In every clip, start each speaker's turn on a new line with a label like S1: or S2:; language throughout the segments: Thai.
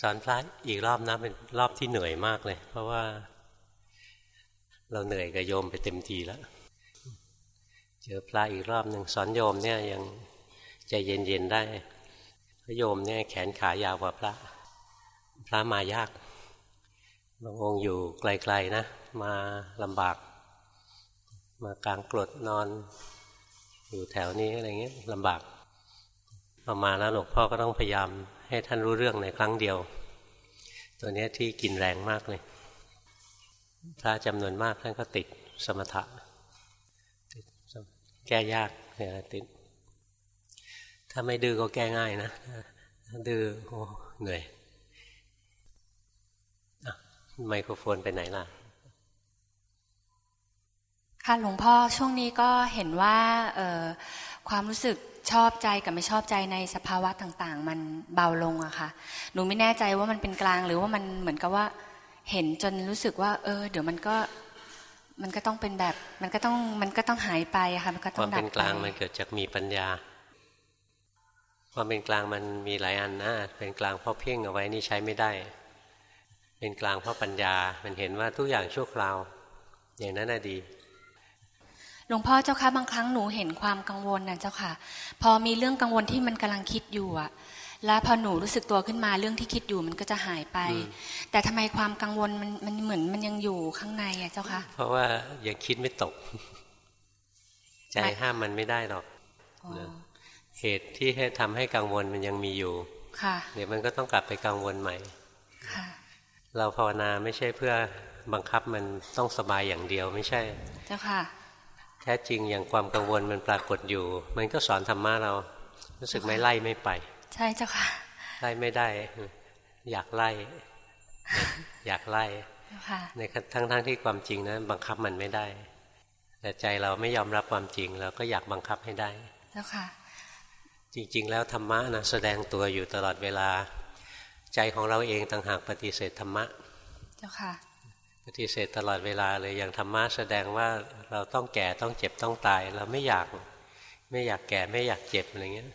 S1: สอนพระอีกรอบนะเป็นรอบที่เหนื่อยมากเลย เพราะว่า เราเหนื่อยกับโยมไปเต็มทีแล้ว เจอพระอีกรอบหนึ่งสอนโยมเนี่ยยังใจเย็นๆได้พระโยมเนี่ยแขนขายาวกว่าพระ พระมายากบางองค์อยู่ไกลๆนะ มาลำบาก มากลางกรดนอน อยู่แถวนี้อะไรเงี้ยลำบากพอมาแล้วหลวงพ่อก็ต้องพยายาม ให้ท่านรู้เรื่องในครั้งเดียว ตัวนี้ที่กินแรงมากเลยพระจำนวนมากท่านก็ติดสมถะติดแก้ยากเนี่ยติด ถ้าไม่ดื้อก็แก้ง่ายนะถ้าดื้อโอ้เหนื่อยไมโครโฟนไปไหนล่ะ
S2: ค่ะหลวงพ่อช่วงนี้ก็เห็นว่าความรู้สึก ชอบใจกับไม่ชอบใจในสภาวะต่างๆ มันเบาลงอะค่ะ หนูไม่แน่ใจว่ามันเป็นกลางหรือว่ามันเหมือนกับว่าเห็นจนรู้สึกว่า เออ เดี๋ยวมันก็มันก็ต้องเป็นแบบ มันก็ต้องมันก็ต้องหายไปอะค่ะมันก็ต้องดับไปความ
S1: เป็นกลางมันเกิดจากมีปัญญา ความเป็นกลางมันมีหลายอันนะเป็นกลางเพราะเพ่งเอาไว้นี่ใช้ไม่ได้ เป็นกลางเพราะปัญญา มันเห็นว่าทุกอย่างชั่วคราว อย่างนั้นน่ะดี
S2: หลวงพ่อเจ้าค่ะบางครั้งหนูเห็นความกังวลนะเจ้าค่ะ พอมีเรื่องกังวลที่มันกำลังคิดอยู่อะแล้วพอหนูรู้สึกตัวขึ้นมาเรื่องที่คิดอยู่มันก็จะหายไป แต่ทำไมความกังวลมันมันเหมือนมันยังอยู่ข้างในอะเจ้าค่ะ
S1: เพราะว่ายังคิดไม่ตก ใจห้ามมันไม่ได้หรอกเหตุที่ให้ทำให้กังวลมันยังมีอยู่
S2: ค่ะ
S1: เดี๋ยวมันก็ต้องกลับไปกังวลใหม่
S2: ค่ะ
S1: เราภาวนาไม่ใช่เพื่อบังคับมันต้องสบายอย่างเดียวไม่ใช่
S2: เจ้าค่ะ
S1: แท้จริงอย่างความกังวลมันปรากฏอยู่ มันก็สอนธรรมะเรา รู้สึกไม่ไล่ไม่ไป
S2: ใช่เจ้าค่ะ
S1: ไล่ไม่ได้ อยากไล่ อยากไล่ในทั้งทั้งที่ความจริงนะบังคับมันไม่ได้ แต่ใจเราไม่ยอมรับความจริงเราก็อยากบังคับให้ได้
S2: เจ้าค่ะ
S1: จริง ๆ แล้วธรรมะนะแสดงตัวอยู่ตลอดเวลา ใจของเราเองต่างหากปฏิเสธธรรมะ
S2: เจ้าค่ะ
S1: ปฏิเสธตลอดเวลาเลยอย่างธรรมะแสดงว่าเราต้องแก่ต้องเจ็บต้องตาย เราไม่อยากไม่อยากแก่ไม่อยากเจ็บอะไรเงี้ย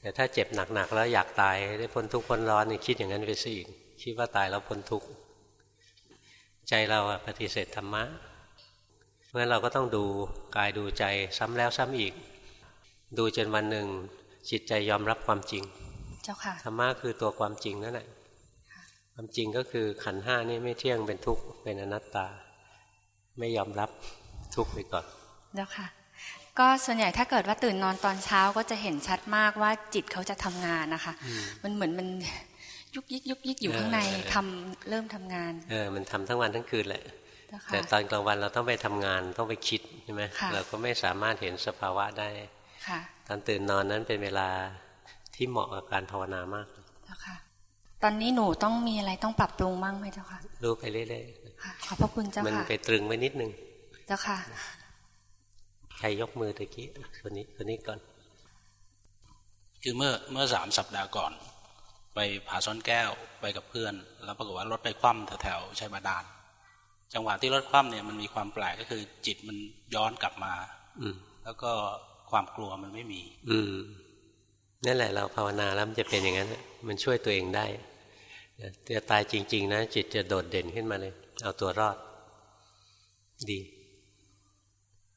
S1: แต่ถ้าเจ็บหนักๆแล้วอยากตายได้พ้นทุกข์พ้นร้อนนี่คิดอย่างนั้นไปสิคิดว่าตายแล้วพ้นทุกข์ใจเราอะปฏิเสธธรรมะเพราะฉะนั้นเราก็ต้องดูกายดูใจซ้ำแล้วซ้ำอีก ดูจนวันหนึ่งจิตใจยอมรับความจริง
S2: เจ้าค่ะ
S1: ธรรมะคือตัวความจริงนั่นแหละ ความจริงก็คือขันห้านี่ไม่เที่ยงเป็นทุกข์เป็นอนัตตา ไม่ยอมรับทุกข์ไปก่อน
S2: แล้วค่ะ ก็ส่วนใหญ่ถ้าเกิดว่าตื่นนอนตอนเช้าก็จะเห็นชัดมากว่าจิตเขาจะทำงานนะคะ มันเหมือนมันยุกยิกยุกยิกอยู่ข้างในทำเริ่มทำงาน
S1: เออมันทำทั้งวันทั้งคืนแหละแต่ตอนกลางวันเราต้องไปทำงานต้องไปคิดใช่ไหมเราก็ไม่สามารถเห็นสภาวะได้ตอนตื่นนอนนั้นเป็นเวลาที่เหมาะกับการภาวนามาก
S2: ตอนนี้หนูต้องมีอะไรต้องปรับปรุงบ้างไหมเจ้าค่ะ
S1: รู้ไปเรื่อย
S2: ๆขอบพระคุณเจ้าค่ะ
S1: มันไปตรึงไว้นิดนึง
S2: เจ้าค่ะ
S1: ใครยกมือตะกี้คนนี้คนนี้ก่อน
S3: คือเมื่อเมื่อสามสัปดาห์ก่อน ไปผาซ้อนแก้วไปกับเพื่อน แล้วปรากฏว่ารถไปคว่ำแถวๆชัยบาดาลจังหวะที่รถคว่ำเนี่ยมันมีความแปลกก็คือ จิตมันย้อนกลับมา
S1: อื
S3: แล้วก็ความกลัวมันไม่มี
S1: อืมนั่นแหละเราภาวนาแล้วมันจะเป็นอย่างนั้นมันช่วยตัวเองได้ จะตายจริง ๆ นะ จิตจะโดดเด่นขึ้นมาเลย เอาตัวรอด ดี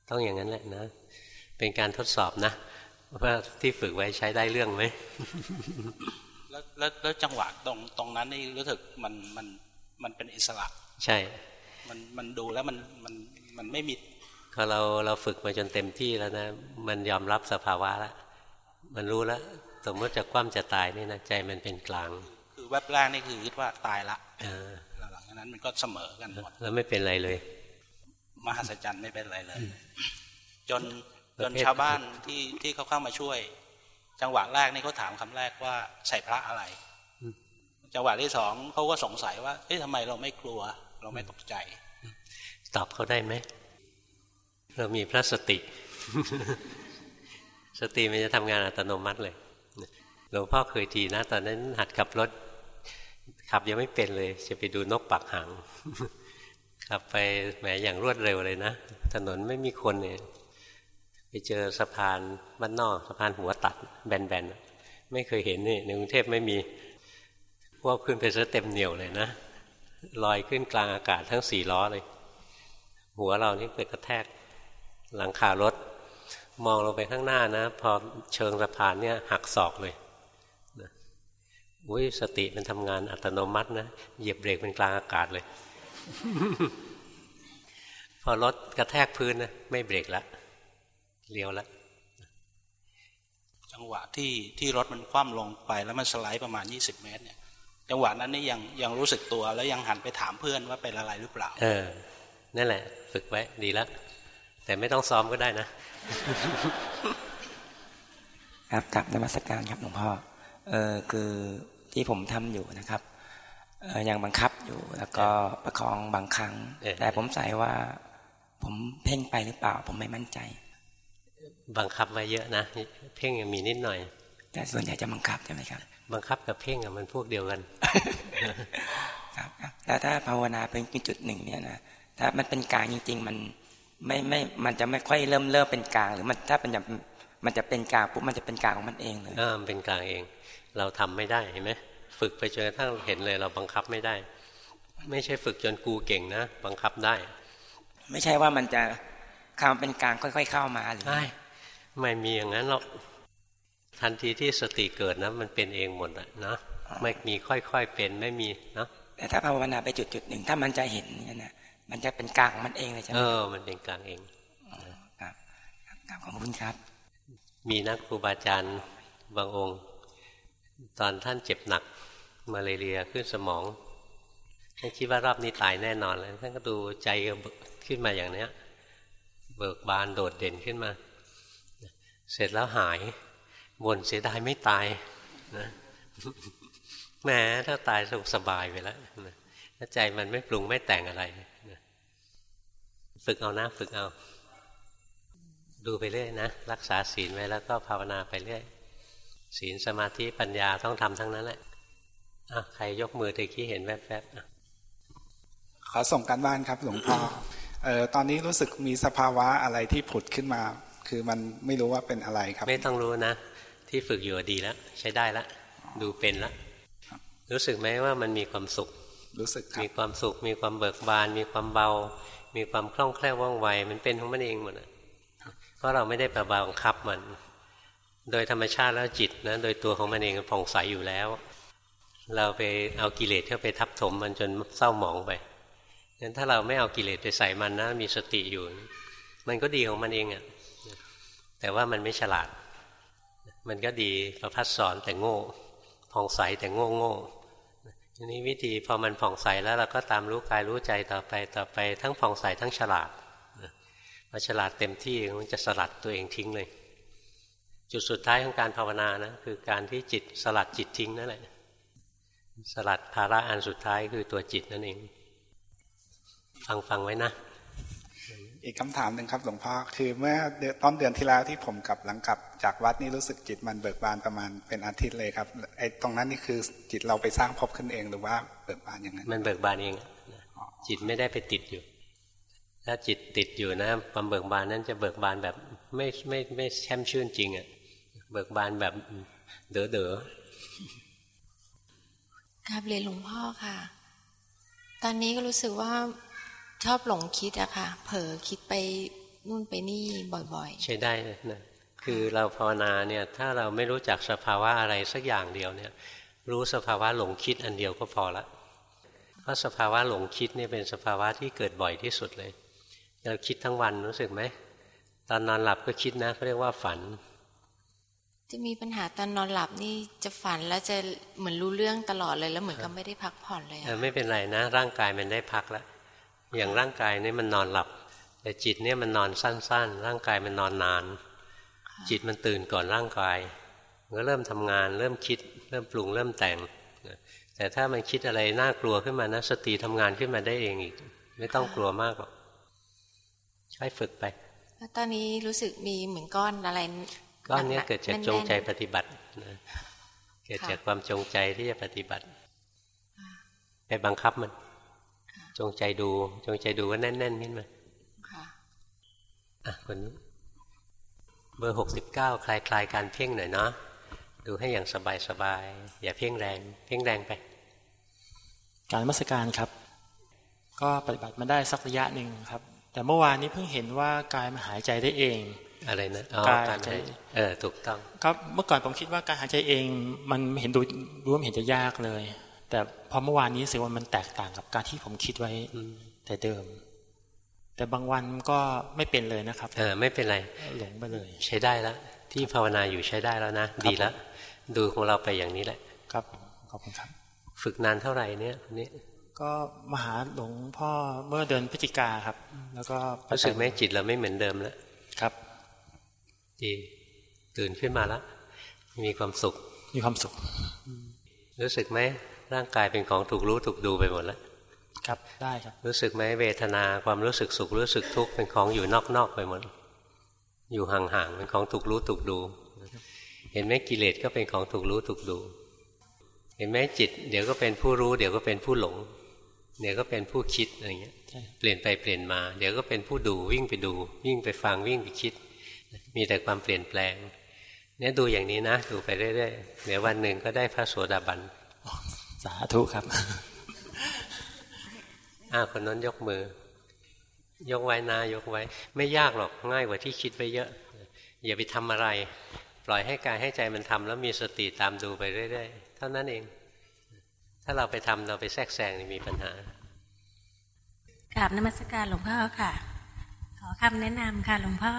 S1: ต้องอย่างนั้นแหละนะ เป็นการทดสอบนะว่าที่ฝึกไว้ใช้ได้เรื่องไหม
S3: แล้วแล้วแล้วจังหวะตรงตรงนั้นนี่รู้สึกมันมันมันเป็นอิสระ
S1: ใช่
S3: มันมันดูแล้วมันมันมันไม่มี
S1: พอเราเราฝึกมาจนเต็มที่แล้วนะ มันยอมรับสภาวะแล้วมันรู้แล้วสมมติจะคว่ำจะตายนี่นะใจมันเป็นกลาง
S3: คือแวบแรกนี่คือคิดว่าตายละหลังจากนั้นมันก็เสมอกันหมด
S1: แล้วไม่เป็นไรเลย
S3: มหัศจรรย์ไม่เป็นไรเลย จนจนชาวบ้านที่ที่เขาเข้ามาช่วย จังหวะแรกนี่เขาถามคำแรกว่าใส่พระอะไร จังหวะที่สองเขาก็สงสัยว่าเฮ้ยทำไมเราไม่กลัว เราไม่ตกใจ
S1: ตอบเขาได้ไหมเรามีพระสติ สติมันจะทำงานอัตโนมัติเลย หลวงพ่อเคยทีนะ ตอนนั้นหัดขับรถ ขับยังไม่เป็นเลย จะไปดูนกปักหางขับไปแหมอย่างรวดเร็วเลยนะ ถนนไม่มีคนเนี่ยไปเจอสะพานบ้านนอกสะพานหัวตัด แบนๆ ไม่เคยเห็นนี่ในกรุงเทพไม่มีวบขึ้นไปซะเต็มเหนียวเลยนะลอยขึ้นกลางอากาศทั้งสี่ล้อเลย หัวเรานี่ไปกระแทกหลังคารถ มองลงไปข้างหน้านะ พอเชิงสะพานเนี่ยหักศอกเลย อุ้ยสติมันทำงานอัตโนมัตินะเหยียบเบรกเป็นกลางอากาศเลย พอรถกระแทกพื้นนะไม่เบรกแล้วเลี้ยวแล้ว
S3: จังหวะที่ที่รถมันคว่ำลงไปแล้วมันสไลด์ประมาณ 20 เมตรเนี่ย จังหวะนั้นนี่ยังยังรู้สึกตัวแล้วยังหันไปถามเพื่อนว่าเป็นอะไรหรือเปล่า
S1: เออ นั่นแหละ ฝึกไว้ดีแล้วแต่ไม่ต้องซ้อมก็ได้นะ
S4: ครับกลับนมัสการครับหลวงพ่อเออคือ ที่ผมทำอยู่นะครับเออยังบังคับอยู่แล้วก็ประคองบางครั้ง แต่ผมใส่ว่า ผมเพ่งไปหรือเปล่า ผมไม่มั่นใจ
S1: บังคับไว้เยอะนะ เพ่งยังมีนิดหน่อย
S4: แต่ส่วนใหญ่จะบังคับใช่ไหมครับ
S1: บังคับกับเพ่งอะมันพวกเดียวกัน
S4: ครับแล้วถ้าภาวนาเป็นจุดหนึ่งเนี่ยนะถ้ามันเป็นกลางจริง ๆ มันไม่ไม่มันจะไม่ค่อยเริ่มเริ่มเป็นกลาง หรือมันถ้าเป็นแบบมันจะเป็นกลางปุ๊บมันจะเป็นกลางของมันเองเลย
S1: อ่ามันเป็นกลางเอง เราทำไม่ได้เห็นไหมฝึกไปจนกระทั่งเห็นเลยเราบังคับไม่ได้ ไม่ใช่ฝึกจนกูเก่งนะ บังคับได้
S4: ไม่ใช่ว่ามันจะคำเป็นกลางค่อย ๆ เข้ามาหรือไม่
S1: ไม่มีอย่างนั้นหรอกทันทีที่สติเกิดนะมันเป็นเองหมดนะไม่มีค่อยๆเป็นไม่มีนะ
S4: แต่ถ้าภาวนาไปจุดจุดหนึ่งถ้ามันจะเห็นเนี่ยนะมันจะเป็นกลางมันเองเลยใช่ไหมเอ
S1: อ มันเป็นกลางเอง
S4: ครับขอบคุณครับ
S1: มีนักครูบาอาจารย์บางองค์ ตอนท่านเจ็บหนักมาเรียขึ้นสมองท่านคิดว่ารอบนี้ตายแน่นอนเลยท่านก็ดูใจขึ้นมาอย่างเนี้ย เบิกบานโดดเด่นขึ้นมา เสร็จแล้วหายบ่นเสียดายไม่ตายนะแม้ถ้าตายสุขสบายไปแล้วถ้าใจมันไม่ปรุงไม่แต่งอะไรนะฝึกเอานะฝึกเอา ดูไปเรื่อยนะ รักษาศีลไว้แล้วก็ภาวนาไปเรื่อย ศีลสมาธิปัญญาต้องทำทั้งนั้นแหละอะใครยกมือตะกี้เห็นแวบ
S5: ๆขอส่งกันบ้านครับหลวงพ่อเออตอนนี้รู้สึกมีสภาวะอะไรที่ผุดขึ้นมา คือมันไม่รู้ว่าเป็นอะไรครับ
S1: ไม่ต้องรู้นะ ที่ฝึกอยู่ดีแล้ว ใช้ได้แล้วดูเป็นแล้วรู้สึกไหมว่ามันมีความสุข
S5: รู้สึก
S1: มีความสุข มีความเบิกบาน มีความเบา มีความคล่องแคล่วว่องไว มันเป็นของมันเองหมดเพราะเราไม่ได้ไปบังคับมัน โดยธรรมชาติแล้วจิตนะโดยตัวของมันเองผ่องใสอยู่แล้ว เราไปเอากิเลสเข้าไปทับถมมันจนเศร้าหมองไปงั้นถ้าเราไม่เอากิเลสไปใส่มันนะ มีสติอยู่ มันก็ดีของมันเองอะ่ะแต่ว่ามันไม่ฉลาด มันก็ดีประพัดสอนแต่โง่ผ่องใสแต่โง่โง่ทีนี้วิธีพอมันผ่องใสแล้วเราก็ตามรู้กายรู้ใจต่อไปต่อไปทั้งผ่องใสทั้งฉลาดพอฉลาดเต็มที่มันจะสลัดตัวเองทิ้งเลย จุดสุดท้ายของการภาวนานะคือการที่จิตสลัดจิตทิ้งนั่นแหละ สลัดภาระอันสุดท้ายคือตัวจิตนั่นเอง ฟังฟังไว้นะ
S5: อีกคำถามหนึ่งครับหลวงพ่อคือเมื่อต้นเดือนที่แล้วที่ผมกลับหลังกลับ จากวัดนี่รู้สึกจิตมันเบิกบานประมาณเป็นอาทิตย์เลยครับไอ้ตรงนั้นนี่คือจิตเราไปสร้างพบขึ้นเองหรือว่าเบิกบานอย่างนั้น
S1: มันเบิกบานเองจิตไม่ได้ไปติดอยู่ ถ้าจิตติดอยู่นะความเบิกบานนั้นจะเบิกบานแบบไม่ไม่ไม่แช่มชื่นจริงอะ เบิกบานแบบเด๋อเด๋อ
S6: ครับเรียนหลวงพ่อค่ะ ตอนนี้ก็รู้สึกว่าชอบหลงคิดอะค่ะ เผลอคิดไปนู่นไปนี่บ่อย
S1: ๆ ใช่ได้นะคือเราภาวนาเนี่ยถ้าเราไม่รู้จักสภาวะอะไรสักอย่างเดียวเนี่ย รู้สภาวะหลงคิดอันเดียวก็พอละเพราะสภาวะหลงคิดเนี่ยเป็นสภาวะที่เกิดบ่อยที่สุดเลย เราคิดทั้งวันรู้สึกไหมตอนนอนหลับก็คิดนะเขาเรียกว่าฝัน
S6: จะมีปัญหาตอนนอนหลับนี่จะฝันแล้วจะเหมือนรู้เรื่องตลอดเลยแล้วเหมือนกับไม่ได้พักผ่อนเลย
S1: ไม่เป็นไรนะ ร่างกายมันได้พักแล้วอย่างร่างกายนี่มันนอนหลับ แต่จิตเนี่ยมันนอนสั้น ๆ ร่างกายมันนอนนาน จิตมันตื่นก่อนร่างกายมันก็เริ่มทำงาน เริ่มคิด เริ่มปรุงเริ่มแต่งแต่ถ้ามันคิดอะไรน่ากลัวขึ้นมานะสติทำงานขึ้นมาได้เองอีก ไม่ต้องกลัวมากหรอกใช้ฝึกไป
S6: แล้วตอนนี้รู้สึกมีเหมือนก้อนอะไร
S1: ก้อนนี้เกิดจากจงใจปฏิบัติเกิดจากความจงใจที่จะปฏิบัติ ไปบังคับมัน จงใจดู จงใจดูว่าแน่นๆขึ้นมาค่ะอะคนเบอร์หกสิบเก้าคลายคลายการเพ่งหน่อยเนาะดูให้อย่างสบายสบายอย่าเพ่งแรง เพ่งแรงไป
S7: การมัสการครับ ก็ปฏิบัติมาได้สักระยะหนึ่งครับ แต่เมื่อวานนี้เพิ่งเห็นว่ากายมันหายใจได้เอง
S1: อะไรนะอ๋อ
S7: การ
S1: หายใจเออถูกต้อง
S7: ครับเมื่อก่อนผมคิดว่าการหายใจเองมันเห็นดูดูว่าเห็นจะยากเลย แต่พอเมื่อวานนี้รู้สึกว่ามันแตกต่างกับการที่ผมคิดไว้แต่เดิม แต่บางวันก็ไม่เป็นเลยนะครับ
S1: เออไม่เป็นไร
S7: หลงไปเลย
S1: ใช้ได้แล้วที่ภาวนาอยู่ใช้ได้แล้วนะดีแล้วดูของเราไปอย่างนี้แหละ
S7: ครับขอบคุณครับ
S1: ฝึกนานเท่าไหร่เนี่ยนี่
S7: ก็มาหาหลวงพ่อเมื่อเดือนพฤศจิกาครับ แล้วก็
S1: รู้สึกไหมจิตเราไม่เหมือนเดิมแล้ว
S7: ครับ
S1: ดีตื่นขึ้นมาแล้วมีความสุข
S7: มีความสุข
S1: รู้สึกไหมร่างกายเป็นของถูกรู้ถูกดูไปหมดแล้ว
S7: ครับได้ครับ
S1: รู้สึกไหมเวทนาความรู้สึกสุขรู้สึกทุกข์เป็นของอยู่นอกๆไปหมด อยู่ห่างๆเป็นของถูกรู้ถูกดู เห็นไหมกิเลสก็เป็นของถูกรู้ถูกดู เห็นไหมจิต เดี๋ยวก็เป็นผู้รู้ เดี๋ยวก็เป็นผู้หลง เดี๋ยวก็เป็นผู้คิดอะไรเงี้ย เปลี่ยนไปเปลี่ยนมา เดี๋ยวก็เป็นผู้ดูวิ่งไปดู วิ่งไปฟังวิ่งไปคิด มีแต่ความเปลี่ยนแปลง เนี่ยดูอย่างนี้นะ ดูไปเรื่อยๆเดี๋ยววันหนึ่งก็ได้พระโสดาบัน
S7: สาธุครับ
S1: อ้าคนนั้นยกมือ ยกไว้นะยกไว้ ไม่ยากหรอกง่ายกว่าที่คิดไปเยอะ อย่าไปทำอะไร ปล่อยให้กายให้ใจมันทำแล้วมีสติตามดูไปเรื่อยๆเท่านั้นเอง ถ้าเราไปทำเราไปแทรกแซงมีปัญหาก
S8: ราบนมัสการหลวงพ่อค่ะ ขอคำแนะนำค่ะหลวงพ่อ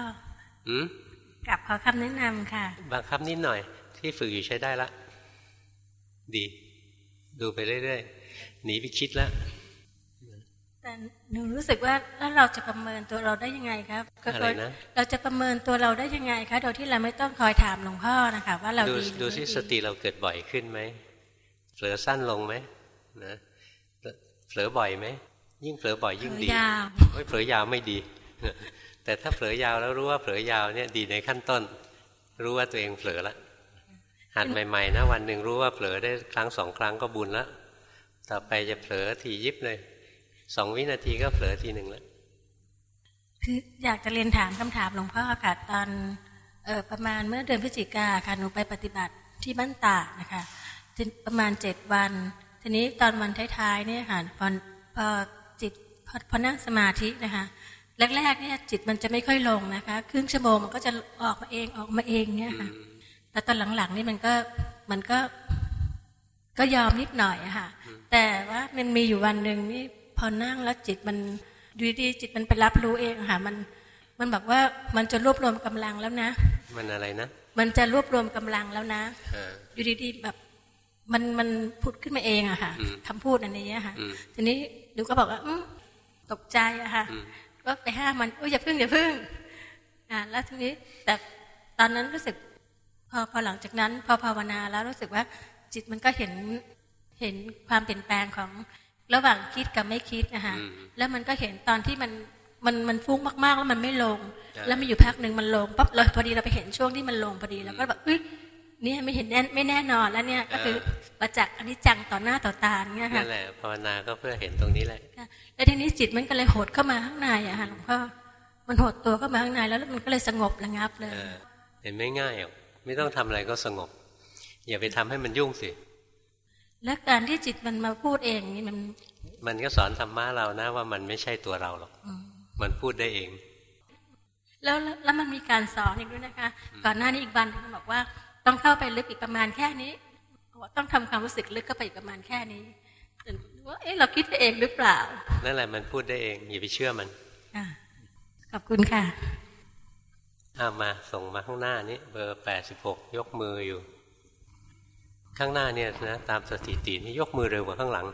S1: อืม
S8: กับขอคำแนะนำค่ะ
S1: บางคำนิดหน่อย ที่ฝึกอยู่ใช้ได้ละ ดี ดูไปเรื่อยๆ หนีไปคิดแล้ว
S8: แต่หนูรู้สึกว่าแล้วเราจะประเมินตัวเราได้ยังไงครับ
S1: อะไรนะ
S8: เราจะประเมินตัวเราได้ยังไงคะโดยที่เราไม่ต้องคอยถามหลวงพ่อนะคะว่าเราดี
S1: ดูสิสติเราเกิดบ่อยขึ้นไหมเผลอสั้นลงไหมนะเผลอบ่อยไหมยิ่งเผลอบ่อยยิ่งดีไม่เผลอยาวไม่ดี แต่ถ้าเผลอยาวแล้วรู้ว่าเผลอยาวเนี่ยดีในขั้นต้น รู้ว่าตัวเองเผลอละหัดใหม่ๆนะวันหนึ่งรู้ว่าเผลอได้ครั้งสองครั้งก็บุญละต่อไปจะเผลอทียิบเลยสองวินาทีก็เผลอทีหนึ่งแล้ว
S8: คืออยากจะเรียนถามคำถามหลวงพ่อค่ะตอนเออประมาณเมื่อเดือนพฤศจิกาค่ะหนูไปปฏิบัติที่บ้านตากนะคะประมาณเจ็ดวัน ทีนี้ตอนวันท้ายๆเนี่ยค่ะพอพอจิตพอพอนั่งสมาธินะคะ แรกๆเนี่ยจิตมันจะไม่ค่อยลงนะคะ ครึ่งชั่วโมงมันก็จะออกมาเองออกมาเองเนี่ยค่ะ แต่ตอนหลังๆนี่มันก็มันก็ก็ยอมนิดหน่อยอะค่ะ แต่ว่ามันมีอยู่วันหนึ่งนี่พอนั่งแล้วจิตมันดูดีจิตมันไปรับรู้เองค่ะ มันมันบอกว่ามันจะรวบรวมกำลังแล้วนะ
S1: มันอะไรนะ
S8: มันจะรวบรวมกำลังแล้วนะอยู่ดีๆแบบมันมันพูดขึ้นมาเองอะค่ะคำพูดอันนี้ค่ะ ทีนี้ดูก็บอกว่าตกใจอะค่ะ ก็ไปห้ามมันโอ้ยอย่าพึ่งอย่าพึ่งอ่าแล้วทีนี้แต่ตอนนั้นรู้สึก พอพอหลังจากนั้น พอภาวนาแล้วรู้สึกว่าจิตมันก็เห็นเห็นความเปลี่ยนแปลงของระหว่างคิดกับไม่คิดนะคะแล้วมันก็เห็นตอนที่มันมันมันฟุ้งมากๆ แล้วมันไม่ลง แล้วมีอยู่พักหนึ่งมันลงปั๊บเราพอดีเราไปเห็นช่วงที่มันลงพอดีแล้วก็แบบเอ้ย นี่ไม่เห็นแน่ไม่แน่นอนแล้วเนี่ยก็คือประจักษ์อนิจจังต่อหน้าต่อตาเนี่ยค่ะนั่
S1: นแหละภาวนาก็เพื่อเห็นตรงนี้แหละ
S8: แล้วทีนี้จิตมันก็เลยหดเข้ามาข้างในอะค่ะหลวงพ่อมันหดตัวเข้ามาข้างในแล้วมันก็เลยสงบระงับเลย
S1: เห็นไม่ง่ายหรอกไม่ต้องทำอะไรก็สงบ อย่าไปทำให้มันยุ่งสิ
S8: และการที่จิตมันมาพูดเองนี่มัน
S1: มันก็สอนธรรมะเรานะว่ามันไม่ใช่ตัวเราหรอกมันพูดได้เอง
S8: แล้วแล้วมันมีการสอนอีกด้วยนะคะ ก่อนหน้านี้อีกบันมันบอกว่า ต้องเข้าไปลึกอีกประมาณแค่นี้ต้องทำความรู้สึกลึกเข้าไปอีกประมาณแค่นี้ว่าเอ๊ะเราคิดไปเองหรือเปล่า
S1: นั่นแหละมันพูดได้เองอย่าไปเชื่อมัน
S8: ขอบคุณค่ะ
S1: อามาส่งมาข้างหน้านี้เบอร์แปดสิบหกยกมืออยู่ ข้างหน้าเนี่ยนะตามสถิตินี่ยกมือเร็วกว่าข้างหลัง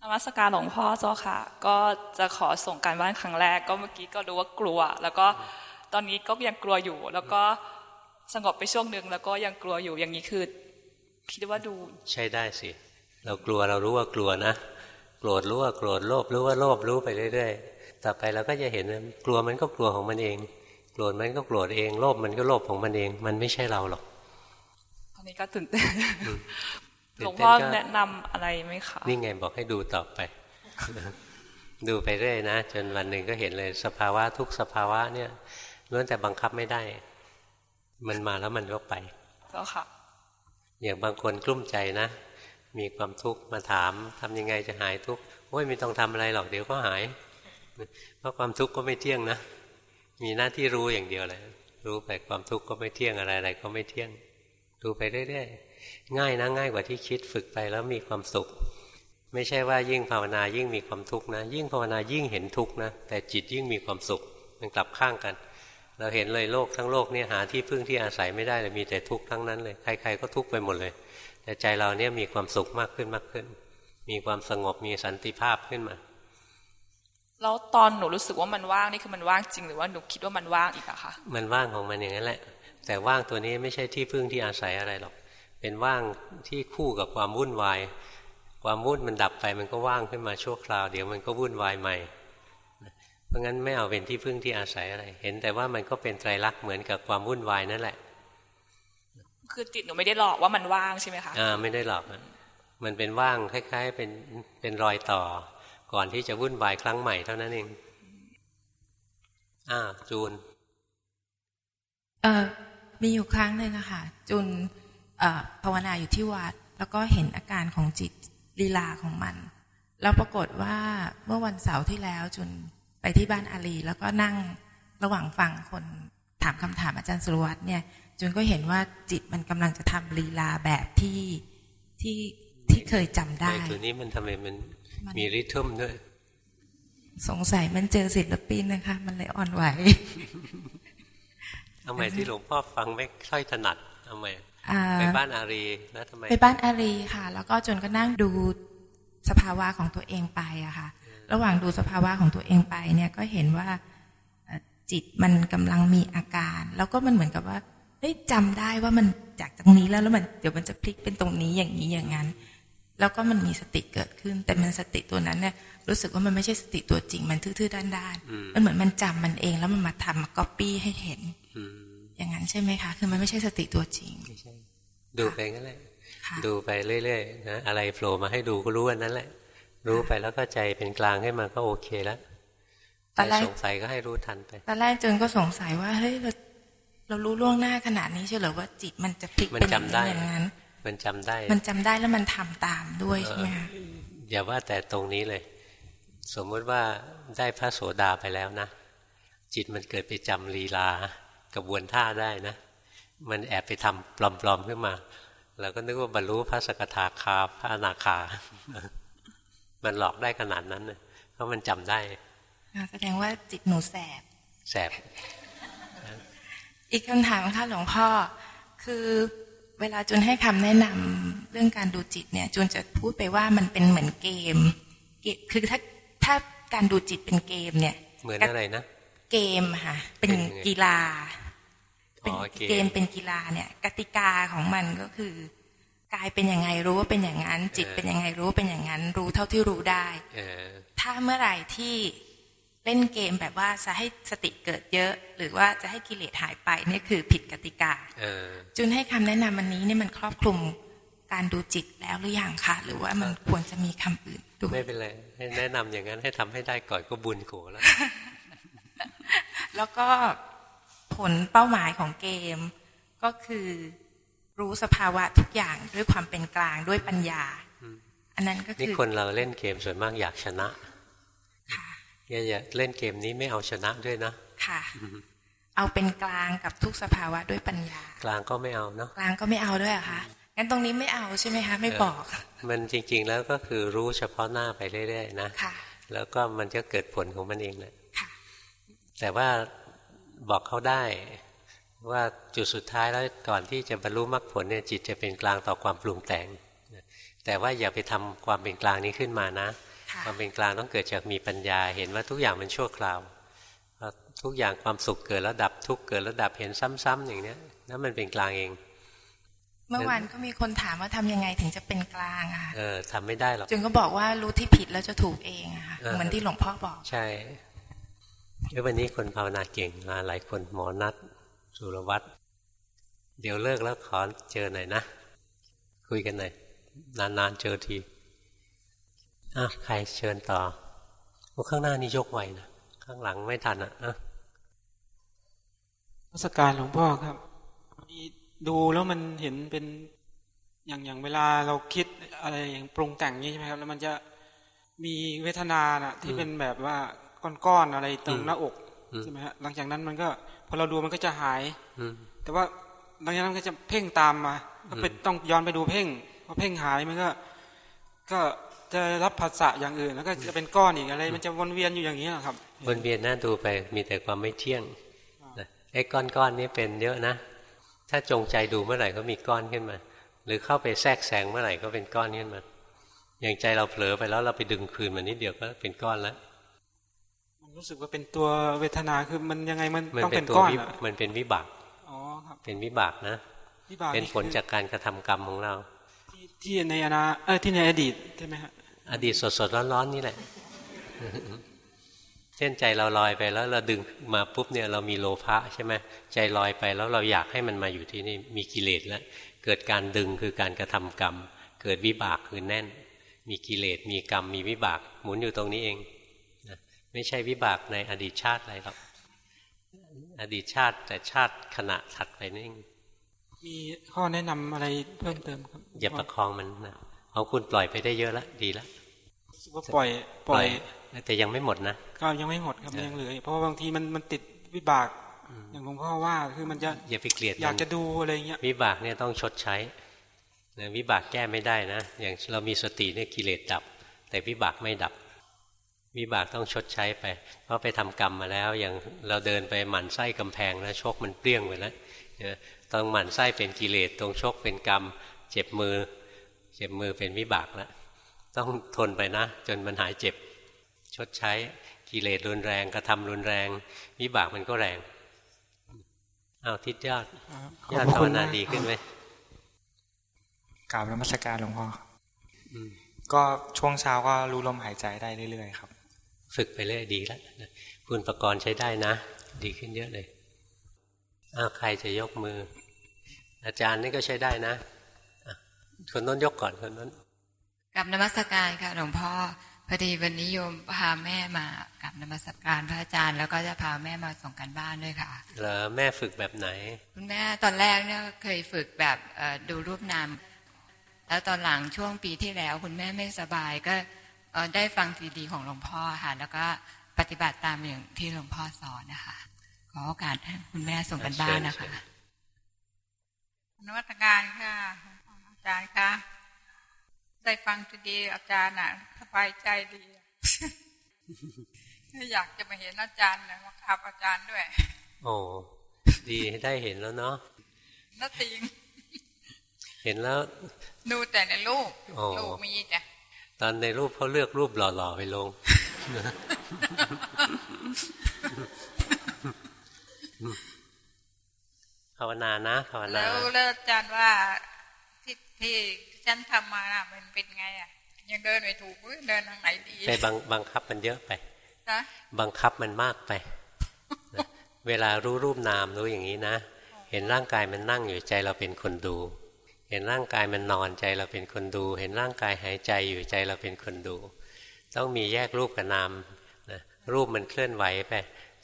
S9: นมัสการหลวงพ่อเจ้าค่ะ ก็จะขอส่งการบ้านครั้งแรก ก็เมื่อกี้ก็รู้ว่ากลัว แล้วก็ตอนนี้ก็ยังกลัวอยู่ แล้วก็ สงบไปช่วงหนึ่งแล้วก็ยังกลัวอยู่อย่างนี้คือคิดว่าดู
S1: ใช่ได้สิ เรากลัวเรารู้ว่ากลัวนะโกรธรู้ว่าโกรธโลภรู้ว่าโลภรู้ไปเรื่อยๆต่อไปเราก็จะเห็นกลัวมันก็กลัวของมันเอง โกรธมันก็โกรธเองโลภมันก็โลภของมันเอง มันไม่ใช่เราหรอก
S9: ตอนนี้ก็ตื่นเต้นหลวงพ่อแนะนำอะไรไหมคะ
S1: นี่ไงบอกให้ดูต่อไป ดูไปเรื่อยนะจนวันหนึ่งก็เห็นเลยสภาวะทุกสภาวะเนี่ยล้วนแต่บังคับไม่ได้ มันมาแล้วมันก็ไป
S9: เจ้าค่ะ
S1: อย่างบางคนกลุ้มใจนะ มีความทุกข์มาถามทำยังไงจะหายทุกข์โอ้ยไม่ต้องทำอะไรหรอกเดี๋ยวก็หาย เพราะความทุกข์ก็ไม่เที่ยงนะ มีหน้าที่รู้อย่างเดียวเลยรู้ไปความทุกข์ก็ไม่เที่ยงอะไรอะไรก็ไม่เที่ยง ดูไปเรื่อยๆง่ายนะง่ายกว่าที่คิดฝึกไปแล้วมีความสุข ไม่ใช่ว่ายิ่งภาวนายิ่งมีความทุกข์นะ ยิ่งภาวนายิ่งเห็นทุกข์นะแต่จิตยิ่งมีความสุขมันกลับข้างกัน เราเห็นเลยโลกทั้งโลกนี่หาที่พึ่งที่อาศัยไม่ได้เลยมีแต่ทุกข์ทั้งนั้นเลยใครๆก็ทุกข์ไปหมดเลย แต่ใจเราเนี่ยมีความสุขมากขึ้นมากขึ้น มีความสงบมีสันติภาพขึ้นมา
S9: แล้วตอนหนูรู้สึกว่ามันว่างนี่คือมันว่างจริงหรือว่าหนูคิดว่ามันว่างอีกอะคะ
S1: มันว่างของมันอย่างนั้นแหละ แต่ว่างตัวนี้ไม่ใช่ที่พึ่งที่อาศัยอะไรหรอก เป็นว่างที่คู่กับความวุ่นวาย ความวุ่นมันดับไปมันก็ว่างขึ้นมาชั่วคราวเดี๋ยวมันก็วุ่นวายใหม่ เพราะงั้นไม่เอาเป็นที่พึ่งที่อาศัยอะไร เห็นแต่ว่ามันก็เป็นไตรลักษณ์เหมือนกับความวุ่นวายนั่นแหละ
S9: คือจิตหนูไม่ได้หลอกว่ามันว่างใช่ไหมคะ
S1: อ่าไม่ได้หลอกมันเป็นว่างคล้าย ๆ เป็นเป็นรอยต่อ ก่อนที่จะวุ่นวายครั้งใหม่เท่านั้นเองอ้าจูน
S10: เออมีอยู่ครั้งหนึ่งอะค่ะจูนภาวนาอยู่ที่วัด แล้วก็เห็นอาการของจิตลีลาของมัน แล้วปรากฏว่าเมื่อวันเสาร์ที่แล้วจุน ไปที่บ้านอาลี แล้วก็นั่งระหว่างฟังคนถามคำถามอาจารย์สุรวัตรเนี่ยจุนก็เห็นว่าจิตมันกำลังจะทำลีลาแบบที่ที่ที่เคยจำได้
S1: ตัวนี้มันทำไมมันมีริทึมด้วย
S10: สงสัยมันเจอศิลปินนะคะ มันเลยอ่อนไหว
S1: ทำไมที่หลวงพ่อฟังไม่ค่อยถนัดทำไมไปบ้านอารีแล้วทำไม
S10: ไปบ้านอารีค่ะ แล้วก็จนก็นั่งดูสภาวะของตัวเองไปอะค่ะ ระหว่างดูสภาวะของตัวเองไปเนี่ยก็เห็นว่าจิตมันกำลังมีอาการ แล้วก็มันเหมือนกับว่าเฮ้ยจำได้ว่ามันจากตรงนี้แล้วแล้วมันเดี๋ยวมันจะพลิกเป็นตรงนี้อย่างนี้อย่างนั้น แล้วก็มันมีสติเกิดขึ้น แต่มันสติตัวนั้นเนี่ยรู้สึกว่ามันไม่ใช่สติตัวจริงมันทื่อๆด้านๆมันเหมือนมันจำมันเองแล้วมันมาทำมาก๊อปปี้ให้เห็นอย่างนั้นใช่ไหมคะ คือมันไม่ใช่สติตัวจริงไม่ใช่
S1: ดูไปงั้นแหละดูไปเรื่อยๆนะอะไรโผล่มาให้ดูก็รู้อันนั้นแหละ รู้ไปแล้วก็ใจเป็นกลางให้มันก็โอเคแล้วแต่สงสัยก็ให้รู้ทันไป
S10: ตอนแรกจนก็สงสัยว่าเฮ้ยเราเรารู้ล่วงหน้าขนาดนี้ใช่หรือว่าจิตมันจะพลิกเป็นอย่างนั้น
S1: มันจำได้
S10: มันจำได้แล้วมันทำตามด้วยใช่ไหมคะ
S1: อย่าว่าแต่ตรงนี้เลย สมมติว่าได้พระโสดาไปแล้วนะ จิตมันเกิดไปจำลีลากระบวนท่าได้นะ มันแอบไปทำปลอมๆขึ้นมาเราก็นึกว่าบรรลุพระสกทาคาพระอนาคา มันหลอกได้ขนาดนั้นเเพราะมันจำได้
S10: แสดงว่าจิตหนูแสบ
S1: แสบ
S10: อีกคำถามค่ะหลวงพ่อ คือเวลาจุนให้คำแนะนำเรื่องการดูจิตเนี่ยจุนจะพูดไปว่ามันเป็นเหมือนเกม คือถ้าถ้าการดูจิตเป็นเกมเนี่ย
S1: เหมือนอะไรนะ
S10: เกมค่ะ เป็นกีฬาเป็นเกมเป็นกีฬาเนี่ย กติกาของมันก็คือ กายเป็นยังไงรู้ว่าเป็นอย่างนั้น จิตเป็นยังไงรู้ว่าเป็นอย่างนั้น รู้เท่าที่รู้ได้ถ้าเมื่อไหร่ที่เล่นเกมแบบว่าจะให้สติเกิดเยอะ หรือว่าจะให้กิเลสหายไปนี่คือผิดกติกาจุนให้คำแนะนำวันนี้นี่มันครอบคลุมการดูจิตแล้วหรือยังคะหรือว่ามันควรจะมีคำอื่น
S1: ดูไม่เป็นไรให้แนะนำอย่างนั้นให้ทำให้ได้ก่อนก็บุญโขแล้ว
S10: แล้วก็ผลเป้าหมายของเกมก็คือ รู้สภาวะทุกอย่างด้วยความเป็นกลางด้วยปัญญา อันนั้นก็คือนี่
S1: คนเราเล่นเกมส่วนมากอยากชนะอย่าเล่นเกมนี้ไม่เอาชนะด้วยนะ
S10: ค่ะ เอาเป็นกลางกับทุกสภาวะด้วยปัญญา
S1: กลางก็ไม่เอาเนาะ
S10: กลางก็ไม่เอาด้วยอะคะงั้นตรงนี้ไม่เอาใช่ไหมคะไม่บอก
S1: มันจริง ๆ แล้วก็คือรู้เฉพาะหน้าไปเรื่อยๆนะ
S10: ค่ะ
S1: แล้วก็มันจะเกิดผลของมันเองเลยค่ะแต่ว่าบอกเขาได้ ว่าจุดสุดท้ายแล้วก่อนที่จะบรรลุมรรคผลเนี่ยจิตจะเป็นกลางต่อความปรุงแต่ง แต่ว่าอย่าไปทำความเป็นกลางนี้ขึ้นมานะ ความเป็นกลางต้องเกิดจากมีปัญญา เห็นว่าทุกอย่างมันชั่วคราวทุกอย่างความสุขเกิดแล้วดับทุกเกิดแล้วดับเห็นซ้ำๆอย่างเนี้ยนั่นมันเป็นกลางเอง
S10: เมื่อวานก็มีคนถามว่าทำยังไงถึงจะเป็นกลางอะ
S1: เออทำไม่ได้หรอก
S10: จึงก็บอกว่ารู้ที่ผิดแล้วจะถูกเองอะค่ะเหมือนที่หลวงพ่อบอก
S1: ใช่แล้ววันนี้คนภาวนาเก่งมาหลายคนหมอนัด สุรวัตรเดี๋ยวเลิกแล้วขอเจอหน่อยนะ คุยกันหน่อย นานๆเจอทีอะใครเชิญต่อพวกข้างหน้านี่ยกไหวนะข้างหลังไม่ทันอะนะ
S11: รัศการหลวงพ่อครับดูแล้วมันเห็นเป็นอย่างอย่างเวลาเราคิดอะไรอย่างปรุงแต่งนี้ใช่ไหมครับ แล้วมันจะมีเวทนาน่ะ ที่เป็นแบบว่าก้อนๆอะไรตรงหน้าอกใช่ไหมฮะหลังจากนั้นมันก็พ อเราดูมันก็จะหายแต่ว่าหลังจากนั้นมันก็จะเพ่งตามมาก็ไปต้องย้อนไปดูเพ่งพอเพ่งหายมันก็ ก็จะรับภาษาอย่างอื่น แล้วก็จะเป็นก้อนอีกอะไร มันจะวนเวียนอยู่อย่างนี้ครับ
S1: วนเวียนน่าดูไปมีแต่ความไม่เที่ยงไอ้ก้อนๆนนี้เป็นเยอะนะ ถ้าจงใจดูเมื่อไหร่ก็มีก้อนขึ้นมา หรือเข้าไปแทรกแซงเมื่อไหร่ก็เป็นก้อนขึ้นมา อย่างใจเราเผลอไปแล้วเราไปดึงคืนมันนิดเดียวก็เป็นก้อนแล้ว
S11: มัน รู้สึกว่าเป็นตัวเวทนาคือมันยังไงมันต้องเป็นก้อน
S1: มันเป็นวิบากอ๋อครับเป็นวิบากนะเป็นผลจากการกระทำกรรมของเรา
S11: ที่ในอนาเออที่ในอดีตใช่ไหมฮะ
S1: อดีตสดๆร้อนๆนี่แหละเช่นใจเราลอยไปแล้วเราดึงมาปุ๊บเนี่ยเรามีโลภะใช่ไหมใจลอยไปแล้วเราอยากให้มันมาอยู่ที่นี่มีกิเลสแล้วเกิดการดึงคือการกระทำกรรม เกิดวิบากคือแน่น มีกิเลสมีกรรมมีวิบาก หมุนอยู่ตรงนี้เองนะ ไม่ใช่วิบากในอดีตชาติอะไรหรอกอดีตชาติแต่ชาติขณะถัดไปนี่เอง
S11: มีข้อแนะนำอะไรเพิ่มเติมครับ
S1: อย่าประคองมันนะเอาคุณปล่อยไปได้เยอะแล้วดีแล้ว
S11: ว่าปล่อยปล่อย
S1: แต่ยังไม่หมดนะ
S11: ก็ยังไม่หมดครับยังเหลือเพราะบางทีมันมันติดวิบากอย่างหลวงพ่อว่าคือมันจะ
S1: อย่าไปเกลียด
S11: อยากจะดูอะไรเงี้ย
S1: วิบากเนี่ยต้องชดใช้นะวิบากแก้ไม่ได้นะ อย่างเรามีสติเนี่ยกิเลสดับ แต่วิบากไม่ดับ วิบากต้องชดใช้ไป เพราะไปทำกรรมมาแล้ว อย่างเราเดินไปหมั่นไส้กำแพงนะชกมันเปรี้ยงไปแล้วต้องหมั่นไส้เป็นกิเลสตรงชกเป็นกรรม เจ็บมือ เจ็บมือเป็นวิบากแล้วต้องทนไปนะ จนมันหายเจ็บ ชดใช้กิเลสรุนแรงกระทำรุนแรง วิบากมันก็แรงเอาทิศยอดยอดภาวนาดีขึ้นไหม
S12: กล่าวนมัสการหลวงพ่อก็ช่วงเช้าก็รู้ลมหายใจได้เรื่อยๆครับ
S1: ฝึกไปเรื่อยดีแล้วคุณประกรณ์ใช้ได้นะ ดีขึ้นเยอะเลยอ้าวใครจะยกมือ อาจารย์นี่ก็ใช้ได้นะคนน้นยกก่อนคนน้น
S13: กับนมัสการค่ะหลวงพ่อพอดีวันนี้โยมพาแม่มากับนมัสการพระอาจารย์ แล้วก็จะพาแม่มาส่งกันบ้านด้วยค่ะ
S1: เหรอแม่ฝึกแบบไหน
S13: คุณแม่ตอนแรกเนี่ยเคยฝึกแบบดูรูปนามแล้วตอนหลังช่วงปีที่แล้ว คุณแม่ไม่สบายก็ ได้ฟังซีดี ของหลวงพ่อค่ะ แล้วก็ปฏิบัติตามอย่างที่หลวงพ่อสอนนะคะ ขอโอกาสให้คุณแม่ส่งกันบ้านนะคะ
S14: นวัตการค่ะอาจารย์คะได้ฟังทีดีอาจารย์อะสบายใจดีอยากจะมาเห็นอาจารย์นะมาขับอาจารย์ด้วย
S1: โอ้ดีได้เห็นแล้วเนาะ
S14: นัติง
S1: เห็นแล้ว
S14: ดูแต่ในรูปรูปมีจ้ะ
S1: ต อนในรูปเขาเลือกรูปหล่อๆไปลง ภาวนานะภาวนา
S14: แล้วแล้วอาจารย์ว่าที่ที่ฉันทำมามันเป็นไงอะ ยังเดินไม่ถูกเดินทางไหนดี
S1: ไปบังบังคับมันเยอะไปนะบังคับมันมากไป เวลารู้รูปนามรู้อย่างนี้นะ เห็นร่างกายมันนั่งอยู่ใจเราเป็นคนดู เห็นร่างกายมันนอนใจเราเป็นคนดู เห็นร่างกายหายใจอยู่ใจเราเป็นคนดู ต้องมีแยกรูปกับนามนะรูปมันเคลื่อนไหวไป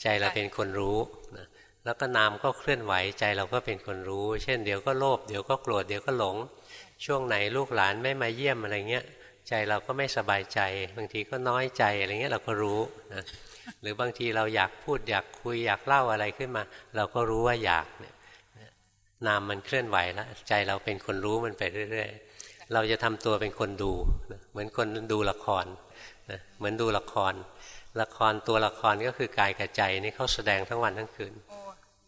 S1: ใจเราเป็นคนรู้นะแล้วก็นามก็เคลื่อนไหวใจเราก็เป็นคนรู้ เช่นเดี๋ยวก็โลภเดี๋ยวก็โกรธเดี๋ยวก็หลง ช่วงไหนลูกหลานไม่มาเยี่ยมอะไรเงี้ยใจเราก็ไม่สบายใจ บางทีก็น้อยใจอะไรเงี้ยเราก็รู้นะหรือบางทีเราอยากพูดอยากคุยอยากเล่าอะไรขึ้นมา เราก็รู้ว่าอยากเนี่ย นามมันเคลื่อนไหวแล้วใจเราเป็นคนรู้มันไปเรื่อย ๆ เราจะทำตัวเป็นคนดูนะเหมือนคนดูละครนะเหมือนดูละคร ละครตัวละครก็คือกายกับใจนี่เขาแสดงทั้งวันทั้งคืน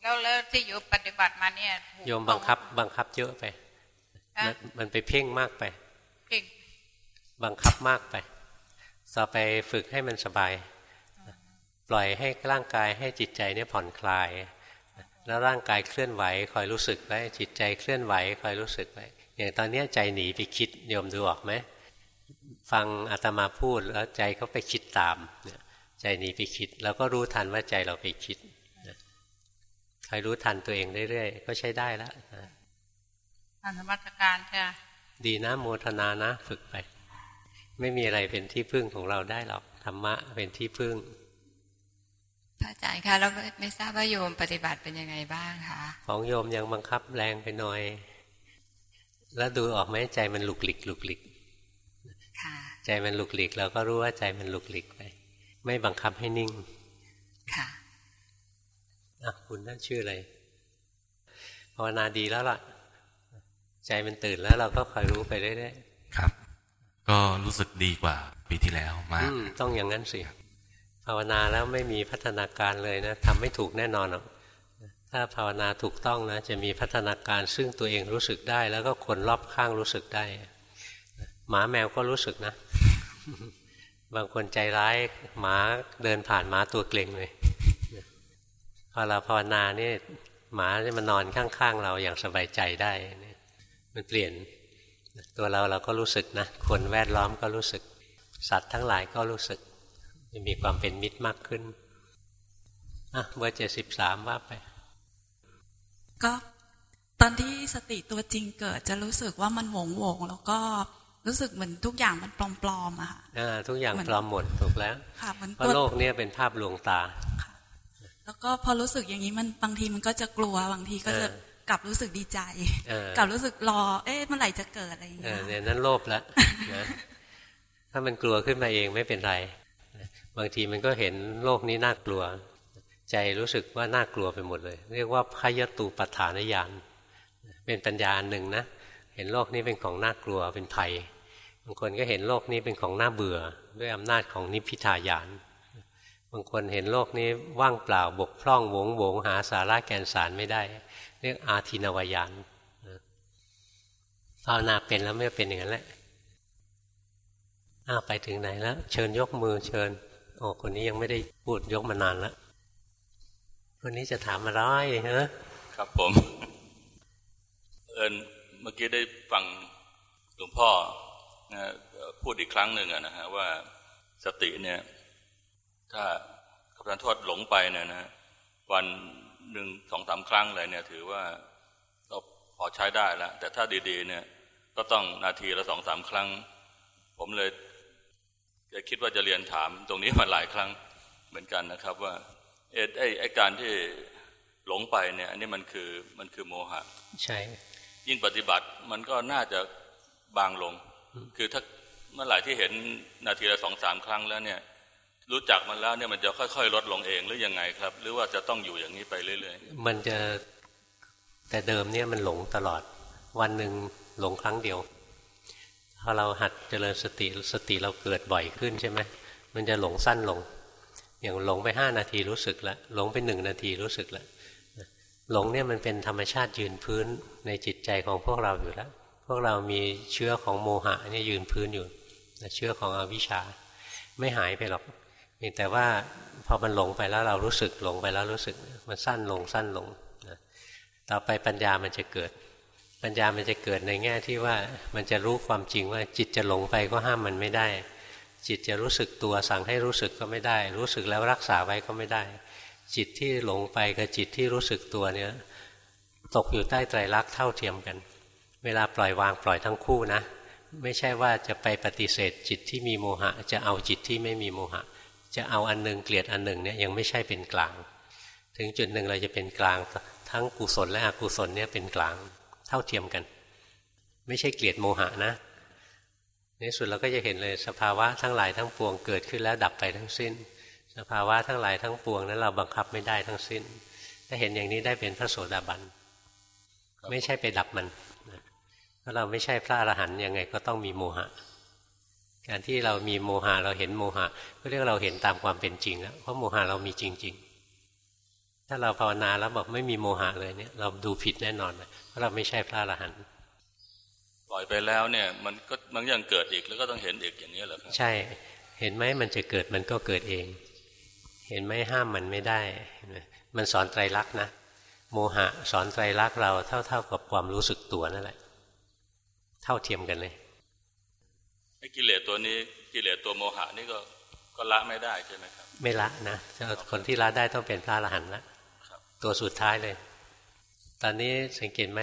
S14: แล้วแล้วที่อยู่ปฏิบัติมาเนี่ย
S1: โยมบังคับบังคับเยอะไป มันไปเพ่งมากไป เพ่ง บังคับมากไปต่อไปฝึกให้มันสบาย ปล่อยให้ร่างกายให้จิตใจเนี่ยผ่อนคลาย แล้วร่างกายเคลื่อนไหวคอยรู้สึกไว้จิตใจเคลื่อนไหวคอยรู้สึกไว้อย่างตอนนี้ใจหนีไปคิดโยมดูออกไหมฟังอาตมาพูดแล้วใจเขาไปคิดตามเนี่ยใจหนีไปคิดเราก็รู้ทันว่าใจเราไปคิดคอยรู้ทันตัวเองเรื่อยๆก็ใช้ได้แล้ว
S14: อันธรรมการค่ะ
S1: ดีนะโมทนานะฝึกไป ไม่มีอะไรเป็นที่พึ่งของเราได้หรอกธรรมะเป็นที่พึ่ง
S13: พระอาจารย์คะแล้วไม่ทราบว่าโยมปฏิบัติเป็นยังไงบ้างคะ
S1: ของโยมยังบังคับแรงไปหน่อย แล้วดูออกไหมใจมันหลุกหลิกหลุกหลิกใจมันหลุกหลิกเราก็รู้ว่าใจมันหลุกหลิกไป ไม่บังคับให้นิ่ง
S13: ค่ะ
S1: อะคุณนั่นชื่ออะไรภาวนาดีแล้วล่ะ ใจมันตื่นแล้วเราก็คอยรู้ไปเรื่อย
S15: ๆครับ ก็รู้สึกดีกว่าปีที่แล้วมาก
S1: ต้องอย่างนั้นสิ ภาวนาแล้วไม่มีพัฒนาการเลยนะทำไม่ถูกแน่นอนหรอกถ้าภาวนาถูกต้องนะจะมีพัฒนาการซึ่งตัวเองรู้สึกได้ แล้วก็คนรอบข้างรู้สึกได้ หมาแมวก็รู้สึกนะ บางคนใจร้ายหมาเดินผ่านหมาตัวเกร็งเลยพอเราภาวนาเนี่ยหมาจะมานอนข้างๆ เราอย่างสบายใจได้มันเปลี่ยนตัวเราเราก็รู้สึกนะ คนแวดล้อมก็รู้สึก สัตว์ทั้งหลายก็รู้สึก จะมีความเป็นมิตรมากขึ้นอะเบอร์เจ็ดสิบสามว่าไป
S16: ก็ตอนที่สติตัวจริงเกิดจะรู้สึกว่ามันหวงหวงแล้วก็รู้สึกเหมือนทุกอย่างมันปลอมๆอะค่ะ
S1: อ่าทุกอย่างปลอมหมดถูกแล้วเพราะโลกนี้เป็นภาพลวงตา
S16: แล้วก็พอรู้สึกอย่างนี้มันบางทีมันก็จะกลัวบางทีก็จะกลับรู้สึกดีใจ กลับรู้สึกรอ เอ๊ะเมื่อไหร่จะเกิดอะไรอย่างเงี้ย
S1: เนี่ยนั่นโลภแล้วถ้ามันกลัวขึ้นมาเองไม่เป็นไร บางทีมันก็เห็นโลกนี้น่ากลัว ใจรู้สึกว่าน่ากลัวไปหมดเลย เรียกว่าพยตูปัฏฐานญาณเป็นปัญญาหนึ่งนะเห็นโลกนี้เป็นของน่ากลัวเป็นภัยบางคนก็เห็นโลกนี้เป็นของน่าเบื่อ ด้วยอำนาจของนิพพิทายานบางคนเห็นโลกนี้ว่างเปล่าบกพร่องวงวงหาสาระแกนสารไม่ได้ เรียกอาทินวายานภาวนาเป็นแล้วไม่เป็นอย่างนั้นแหละอ้าไปถึงไหนแล้ว เชิญยกมือเชิญ โอ้คนนี้ยังไม่ได้พูดยกมานานแล้วคนนี้จะถามอะไรฮะ
S17: ครับผม เอิญเมื่อกี้ได้ฟังหลวงพ่อพูดอีกครั้งหนึ่งนะฮะว่าสติเนี่ย ถ้าขบวนโทษหลงไปเนี่ยนะวันหนึ่งสองสามครั้งเลยเนี่ย ถือว่าเราพอใช้ได้แล้วแต่ถ้าดี ๆ เนี่ย ก็ต้องนาทีละสองสามครั้ง ผมเลย จะคิดว่าจะเรียนถามตรงนี้มาหลายครั้งเหมือนกันนะครับว่าเอไอไอการที่หลงไปเนี่ย อันนี้มันคือมันคือโมหะ
S1: ใช่
S17: ยิ่งปฏิบัติมันก็น่าจะบางลง คือถ้าเมื่อไหร่ที่เห็นนาทีละสองสามครั้งแล้วเนี่ย รู้จักมันแล้วเนี่ยมันจะค่อยๆ ลดลงเองหรือยังไงครับ หรือว่าจะต้องอยู่อย่างนี้ไปเรื่อย
S1: ๆ มันจะแต่เดิมเนี่ยมันหลงตลอด วันหนึ่งหลงครั้งเดียว พอเราหัดเจริญสติสติเราเกิดบ่อยขึ้นใช่ไหมมันจะหลงสั้นลง อย่างหลงไปห้านาทีรู้สึกแล้วหลงไปหนึ่งนาทีรู้สึกแล้วหลงเนี่ยมันเป็นธรรมชาติยืนพื้นในจิตใจของพวกเราอยู่แล้ว พวกเรามีเชื้อของโมหะเนี่ยยืนพื้นอยู่เชื้อของอวิชชา ไม่หายไปหรอกพีแต่ว่าพอมันหลงไปแล้วเรารู้สึกหลงไปแล้วรู้สึก มันสั้นลงสั้นลงต่อไปปัญญามันจะเกิด ปัญญามันจะเกิดในแง่ที่ว่ามันจะรู้ความจริงว่าจิตจะหลงไปก็ห้ามมันไม่ได้ จิตจะรู้สึกตัวสั่งให้รู้สึกก็ไม่ได้ รู้สึกแล้วรักษาไว้ก็ไม่ได้ จิตที่หลงไปกับจิตที่รู้สึกตัวเนี้ยตกอยู่ใต้ไตรลักษณ์เท่าเทียมกัน เวลาปล่อยวางปล่อยทั้งคู่นะ ไม่ใช่ว่าจะไปปฏิเสธจิตที่มีโมหะ จะเอาจิตที่ไม่มีโมหะ จะเอาอันหนึ่งเกลียดอันหนึ่งเนี่ยยังไม่ใช่เป็นกลาง ถึงจุดหนึ่งเราจะเป็นกลางทั้งกุศลและอกุศลเนี่ยเป็นกลาง เท่าเทียมกัน ไม่ใช่เกลียดโมหะนะในสุดเราก็จะเห็นเลยสภาวะทั้งหลายทั้งปวงเกิดขึ้นแล้วดับไปทั้งสิ้น สภาวะทั้งหลายทั้งปวงนั้นเราบังคับไม่ได้ทั้งสิ้น ถ้าเห็นอย่างนี้ได้เป็นพระโสดาบันไม่ใช่ไปดับมันเพราะเราไม่ใช่พระอรหันต์ยังไงก็ต้องมีโมหะ การที่เรามีโมหะเราเห็นโมหะก็เรียกเราเห็นตามความเป็นจริงแล้วเพราะโมหะเรามีจริง ๆ ถ้าเราภาวนาแล้วบอกไม่มีโมหะเลยเนี่ย เราดูผิดแน่นอนเลย เพราะเราไม่ใช่พระอรหันต์
S17: ปล่อยไปแล้วเนี่ย มันก็มันยังเกิดอีกแล้วก็ต้องเห็นอีกอย่างนี้เหรอครับ
S1: ใช่เห็นไหมมันจะเกิดมันก็เกิดเอง เห็นไหมห้ามมันไม่ได้มันสอนไตรลักษณ์นะโมหะสอนไตรลักษณ์เราเท่า ๆกับความรู้สึกตัวนั่นแหละ เท่าเทียมกันเลย
S17: ไอ้กิเลสตัวนี้กิเลสตัวโมหะนี่ก็ก็ละไม่ได้ใช่ไหมครับ
S1: ไม่ละนะคนที่ละได้ต้องเป็นพระอรหันต์ละตัวสุดท้ายเลย ตอนนี้สังเกตไหม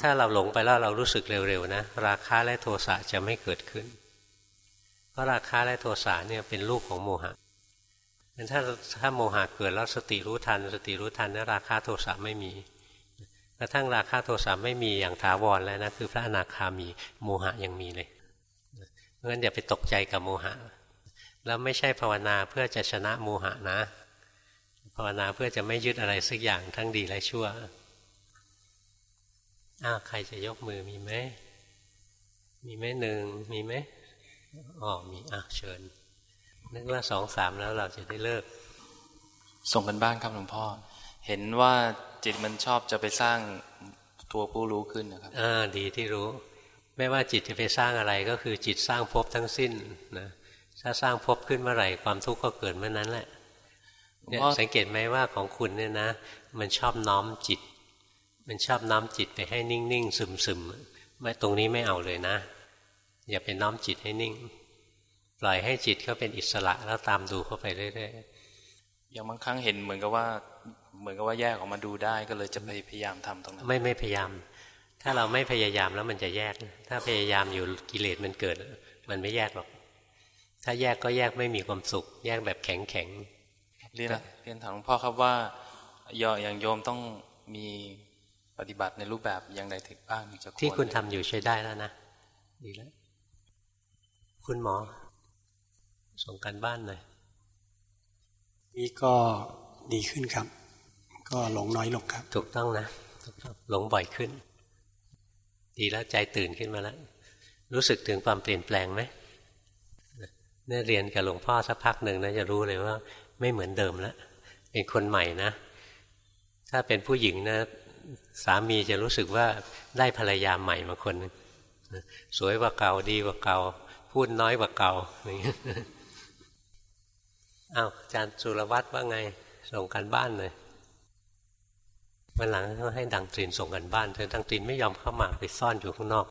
S1: ถ้าเราหลงไปแล้วเรารู้สึกเร็วๆนะราคะและโทสะจะไม่เกิดขึ้น เพราะราคะและโทสะเนี่ยเป็นลูกของโมหะงั้นถ้าถ้าโมหะเกิดแล้วสติรู้ทัน สติรู้ทันนะราคะโทสะไม่มีกระทั่งราคาโทสะไม่มีอย่างถาวรแล้วนะคือพระอนาคามีโมหะยังมีเลยเพราะฉะนั้นอย่าไปตกใจกับโมหะ แล้วไม่ใช่ภาวนาเพื่อจะชนะโมหะนะ ภาวนาเพื่อจะไม่ยึดอะไรสักอย่างทั้งดีและชั่ว อ้าวใครจะยกมือมีไหม มีไหมหนึ่งมีไหมอ๋อมีอะเชิญ นึกว่าสองสามแล้วเราจะได้เลิก
S18: ส่งกันบ้านครับหลวงพ่อ เห็นว่าจิตมันชอบจะไปสร้างตัวผู้รู้ขึ้นนะครับ
S1: อ่าดีที่รู้ ไม่ว่าจิตจะไปสร้างอะไรก็คือจิตสร้างภพทั้งสิ้นนะถ้าสร้างภพขึ้นเมื่อไหร่ความทุกข์ก็เกิดเมื่อนั้นแหละเนี่ยสังเกตไหมว่าของคุณเนี่ยนะ มันชอบน้อมจิต มันชอบน้อมจิตไปให้นิ่งๆซึมๆไม่ตรงนี้ไม่เอาเลยนะ อย่าไปน้อมจิตให้นิ่ง ปล่อยให้จิตเขาเป็นอิสระแล้วตามดูเข้าไปเรื่อยๆ
S18: อย่างบางครั้งเห็นเหมือนกับว่า เหมือนกับว่าแยกออกมาดูได้ก็เลยจะพยายามทำตรงนั้น
S1: ไม่ไม่พยายาม ถ้าเราไม่พยายามแล้วมันจะแยก ถ้าพยายามอยู่กิเลสมันเกิด มันไม่แยกหรอก ถ้าแยกก็แยกไม่มีความสุข แยกแบบแข็งแข็ง
S18: เรียนเรียนถามหลวงพ่อครับว่ายออย่างโยมต้องมีป ฏิบัติในรูปแบบอย่างใดถึงบ้างจะ
S1: ที่คุณทำอยู่ใช้ได้แล้วนะดีแล้วคุณหมอ ส่งกันบ้านหน่อย
S19: นี่ก็ดีขึ้นครับ ก็หลงน้อยลงครับ
S1: ถูกต้องนะหลงบ่อยขึ้น ดีแล้วใจตื่นขึ้นมาแล้วรู้สึกถึงความเปลี่ยนแปลงไหมเนี่ยเรียนกับหลวงพ่อสักพักหนึ่งนะจะรู้เลยว่า ไม่เหมือนเดิมแล้วเป็นคนใหม่นะ ถ้าเป็นผู้หญิงนะ สามีจะรู้สึกว่าได้ภรรยาใหม่มาคนนึงสวยกว่าเก่าดีกว่าเก่า พูดน้อยกว่าเก่าอ้าวอาจารย์สุรวัตรว่าไงส่งกันบ้านเลยวันหลังก็ให้ดังตรีนส่งกันบ้านเธอดังตรีนไม่ยอมเข้ามาไปซ่อนอยู่ข้างนอก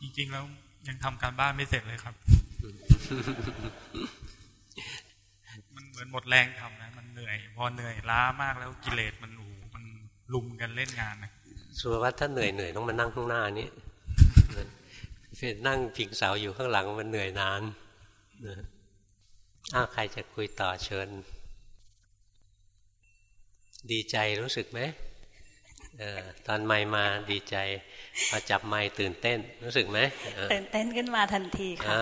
S20: จริงๆแล้วยังทำการบ้านไม่เสร็จเลยครับ มันเหมือนหมดแรงทำนะมันเหนื่อย พอเหนื่อยล้ามากแล้วกิเลสมันหูมัน ลุมกันเล่นงานนะ
S1: สุวัตถ้าเหนื่อยเหนื่อยต้องมานั่งข้างหน้านี้เฟดนั่งพิงเสาอยู่ข้างหลังมันเหนื่อยนานอ้าใครจะคุยต่อเชิญ ดีใจรู้สึกไหมออตอนไม่มาดีใจพอจับไม่ตื่นเต้นรู้สึกไหม
S21: ตื่นเต้นขึ้นมาทันทีค่ะ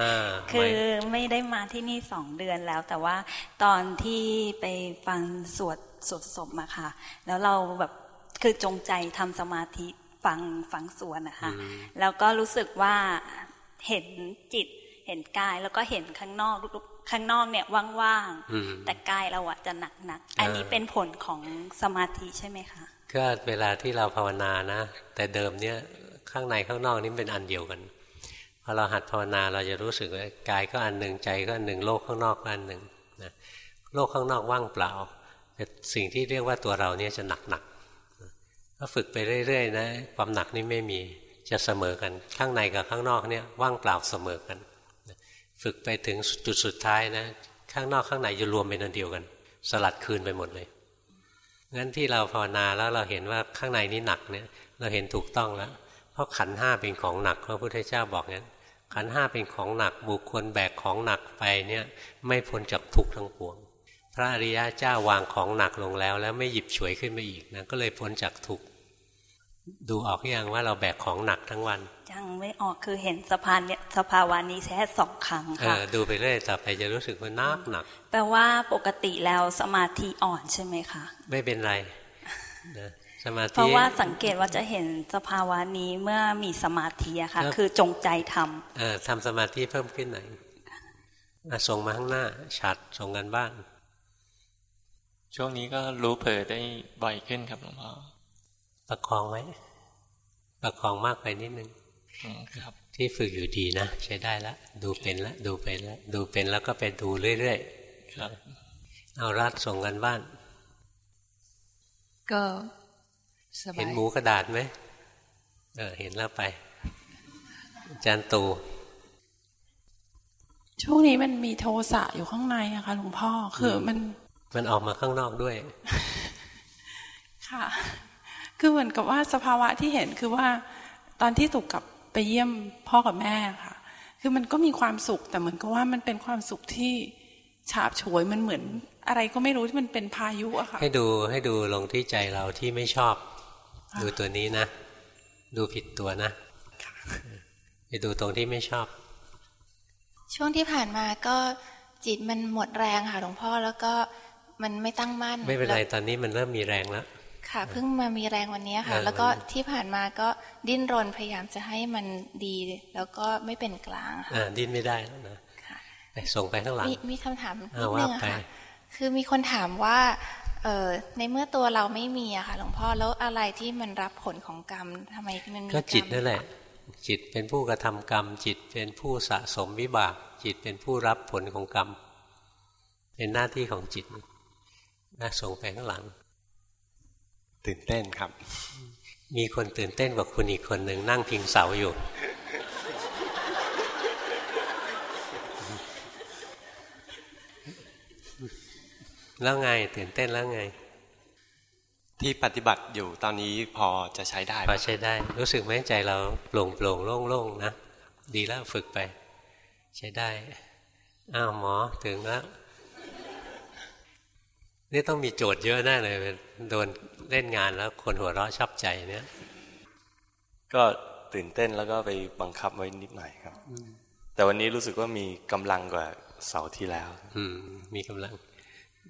S21: คือไม่ได้มาที่นี่สองเดือนแล้ว แต่ว่าตอนที่ไปฟังสวดสวดศพมาค่ะ แล้วเราแบบ คือจงใจทำสมาธิฟังฟังสวดนะคะแล้วก็รู้สึกว่าเห็นจิตเห็นกายแล้วก็เห็นข้างนอกข้างนอกเนี่ยว่างๆแต่กายเราอะจะหนักๆอันนี้เป็นผลของสมาธิใช่ไหมคะ
S1: ก็เวลาที่เราภาวนานะ แต่เดิมเนี่ยข้างในข้างนอกนี่เป็นอันเดียวกันพอเราหัดภาวนาเราจะรู้สึกว่ากายก็อันหนึ่งใจก็อันหนึ่งโลกข้างนอกก็อันหนึ่งนะโลกข้างนอกว่างเปล่าแต่สิ่งที่เรียกว่าตัวเราเนี่ยจะหนักหนัก ถ้าฝึกไปเรื่อยๆนะ ความหนักนี่ไม่มีจะเสมอกัน ข้างในกับข้างนอกเนี่ยว่างเปล่าเสมอกัน ฝึกไปถึงจุดสุดท้ายนะ ข้างนอกข้างในจะรวมเป็นอันเดียวกัน สลัดคืนไปหมดเลยงั้นที่เราภาวนาแล้วเราเห็นว่าข้างในนี้หนักเนี่ย เราเห็นถูกต้องแล้ว เพราะขันห้าเป็นของหนักพระพุทธเจ้าบอกงั้นขันห้าเป็นของหนักบุคคลแบกของหนักไปเนี่ยไม่พ้นจากทุกข์ทั้งปวง พระอริยะเจ้าวางของหนักลงแล้ว แล้วไม่หยิบฉวยขึ้นมาอีกนะก็เลยพ้นจากทุกข์ดูออกอยังว่าเราแบกของหนักทั้งวัน
S21: ยังไม่ออกคือเห็นสะพานเนี่ยสภาวานี้แค่สองครั้งค่ะ
S1: ดูไปเรื่อยต่อไปจะรู้สึกว่านักหนัก
S21: แปลว่าปกติแล้วสมาธิอ่อนใช่ไหมคะ
S1: ไม่เป็นไรนะสมาธิ
S21: เพราะว่าสังเกตว่าจะเห็นสภาวานี้เมื่อมีสมาธิอะค่ะ คือจงใจทำ
S1: เออทำสมาธิเพิ่มขึ้นหน่อยส่งมาข้างหน้าฉัดส่งกันบ้าง
S18: ช่วงนี้ก็รู้เผลอได้บ่อยขึ้นครับหลวงพ่อ
S1: ประคองไว้ประคองมากไปนิดนึงครับ ที่ฝึกอยู่ดีนะใช้ได้แล้วดูเป็นแล้วดูเป็นแล้วดูเป็นแล้วก็ไปดูเรื่อยๆครับ เอารัดส่งกันบ้าน
S22: ก็
S1: เห็นหมูกระดาษไหมเออเห็นแล้วไป จานตู
S22: ช่วงนี้มันมีโทสะอยู่ข้างในอะค่ะหลวงพ่อคือมัน
S1: มันออกมาข้างนอกด้วย
S22: ค่ะ คือเหมือนกับว่าสภาวะที่เห็นคือว่า ตอนที่ถูกกลับไปเยี่ยมพ่อกับแม่ค่ะ คือมันก็มีความสุข แต่เหมือนกับว่ามันเป็นความสุขที่ฉาบฉวยมันเหมือน อะไรก็ไม่รู้ที่มันเป็นพายุอะค่ะ
S1: ให้ดูให้ดูลงที่ใจเราที่ไม่ชอบ ดูตัวนี้นะ ดูผิดตัวนะไปดูตรงที่ไม่ชอบ
S6: ช่วงที่ผ่านมาก็จิตมันหมดแรงค่ะหลวงพ่อแล้วก็ มันไม่ตั้งมั่น
S1: ไม่เป็นไรตอนนี้มันเริ่มมีแรงแล้ว
S6: ค่ะเพิ่งมามีแรงวันนี้ค่ะ แล้วก็ที่ผ่านมาก็ดิ้นรนพยายามจะให้มันดี แล้วก็ไม่เป็นกลางค่ะ
S1: ดิ้นไม่ได้แล้วนะไปส่งไปข้างหลัง
S6: มีคำถามนิดนึงค่ะคือมีคนถามว่าเออในเมื่อตัวเราไม่มีอะค่ะ หลวงพ่อแล้วอะไรที่มันรับผลของกรรมทำไมมัน
S1: ก็จิตนั่นแหละ จิตเป็นผู้กระทำกรรม จิตเป็นผู้สะสมวิบาก จิตเป็นผู้รับผลของกรรม เป็นหน้าที่ของจิต นะส่งไปข้างหลัง
S23: ตื่นเต้นครับ
S1: มีคนตื่นเต้นกว่าคุณอีกคนหนึ่งนั่งพิงเสาอยู่ แล้วไงตื่นเต้นแล้วไง
S23: ที่ปฏิบัติอยู่ตอนนี้พอจะใช้ได้
S1: พอใช้ได้ รู้สึกไหมใจเราโปร่งโปร่งโล่งโล่งนะ ดีแล้วฝึกไป ใช้ได้ อ้าวหมอถึงแล้ว นี่ต้องมีโจทย์เยอะแน่เลยโดนเล่นงานแล้วคนหัวเราะชอบใจเนี่ย
S23: ก็ตื่นเต้นแล้วก็ไปบังคับไว้นิดหน่อยครับ แต่วันนี้รู้สึกว่ามีกำลังกว่าเสาร์ที่แล้ว
S1: อืม มีกำลัง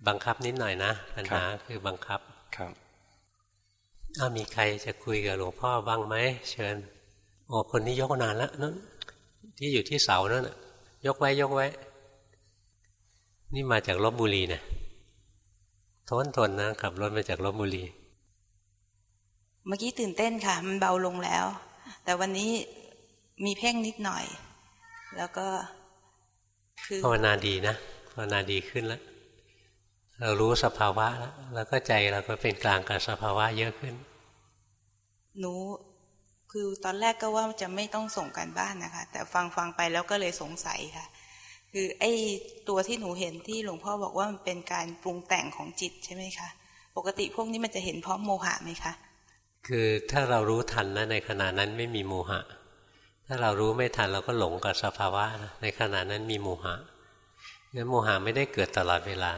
S1: บังคับนิดหน่อยนะปัญหาคือบังคับ
S23: ครับ
S1: ถ้ามีใครจะคุยกับหลวงพ่อบ้างไหมเชิญโอ้คนนี้ยกนานแล้วนั่นที่อยู่ที่เสานั่นยกไว้ยกไว้ นี่มาจากลบบุรีเนี่ย ทนทนนะขับรถมาจากลบบุรี
S24: เมื่อกี้ตื่นเต้นค่ะ มันเบาลงแล้ว แต่วันนี้มีเพ่งนิดหน่อย แล้วก็
S1: คือภาวนาดีนะภาวนาดีขึ้นแล้วเรารู้สภาวะแล้วแล้วก็ใจเราก็เป็นกลางกับสภาวะเยอะขึ้น
S24: หนูคือตอนแรกก็ว่าจะไม่ต้องส่งกันบ้านนะคะ แต่ฟังฟังไปแล้วก็เลยสงสัยค่ะ คือไอ้ตัวที่หนูเห็นที่หลวงพ่อบอกว่ามันเป็นการปรุงแต่งของจิตใช่ไหมคะ ปกติพวกนี้มันจะเห็นพร้อมโมหะไหมคะ
S1: คือถ้าเรารู้ทันนะในขณะนั้นไม่มีโมหะ ถ้าเรารู้ไม่ทันเราก็หลงกับสภาวะนะในขณะนั้นมีโมหะงั้นโมหะไม่ได้เกิดตลอดเวลา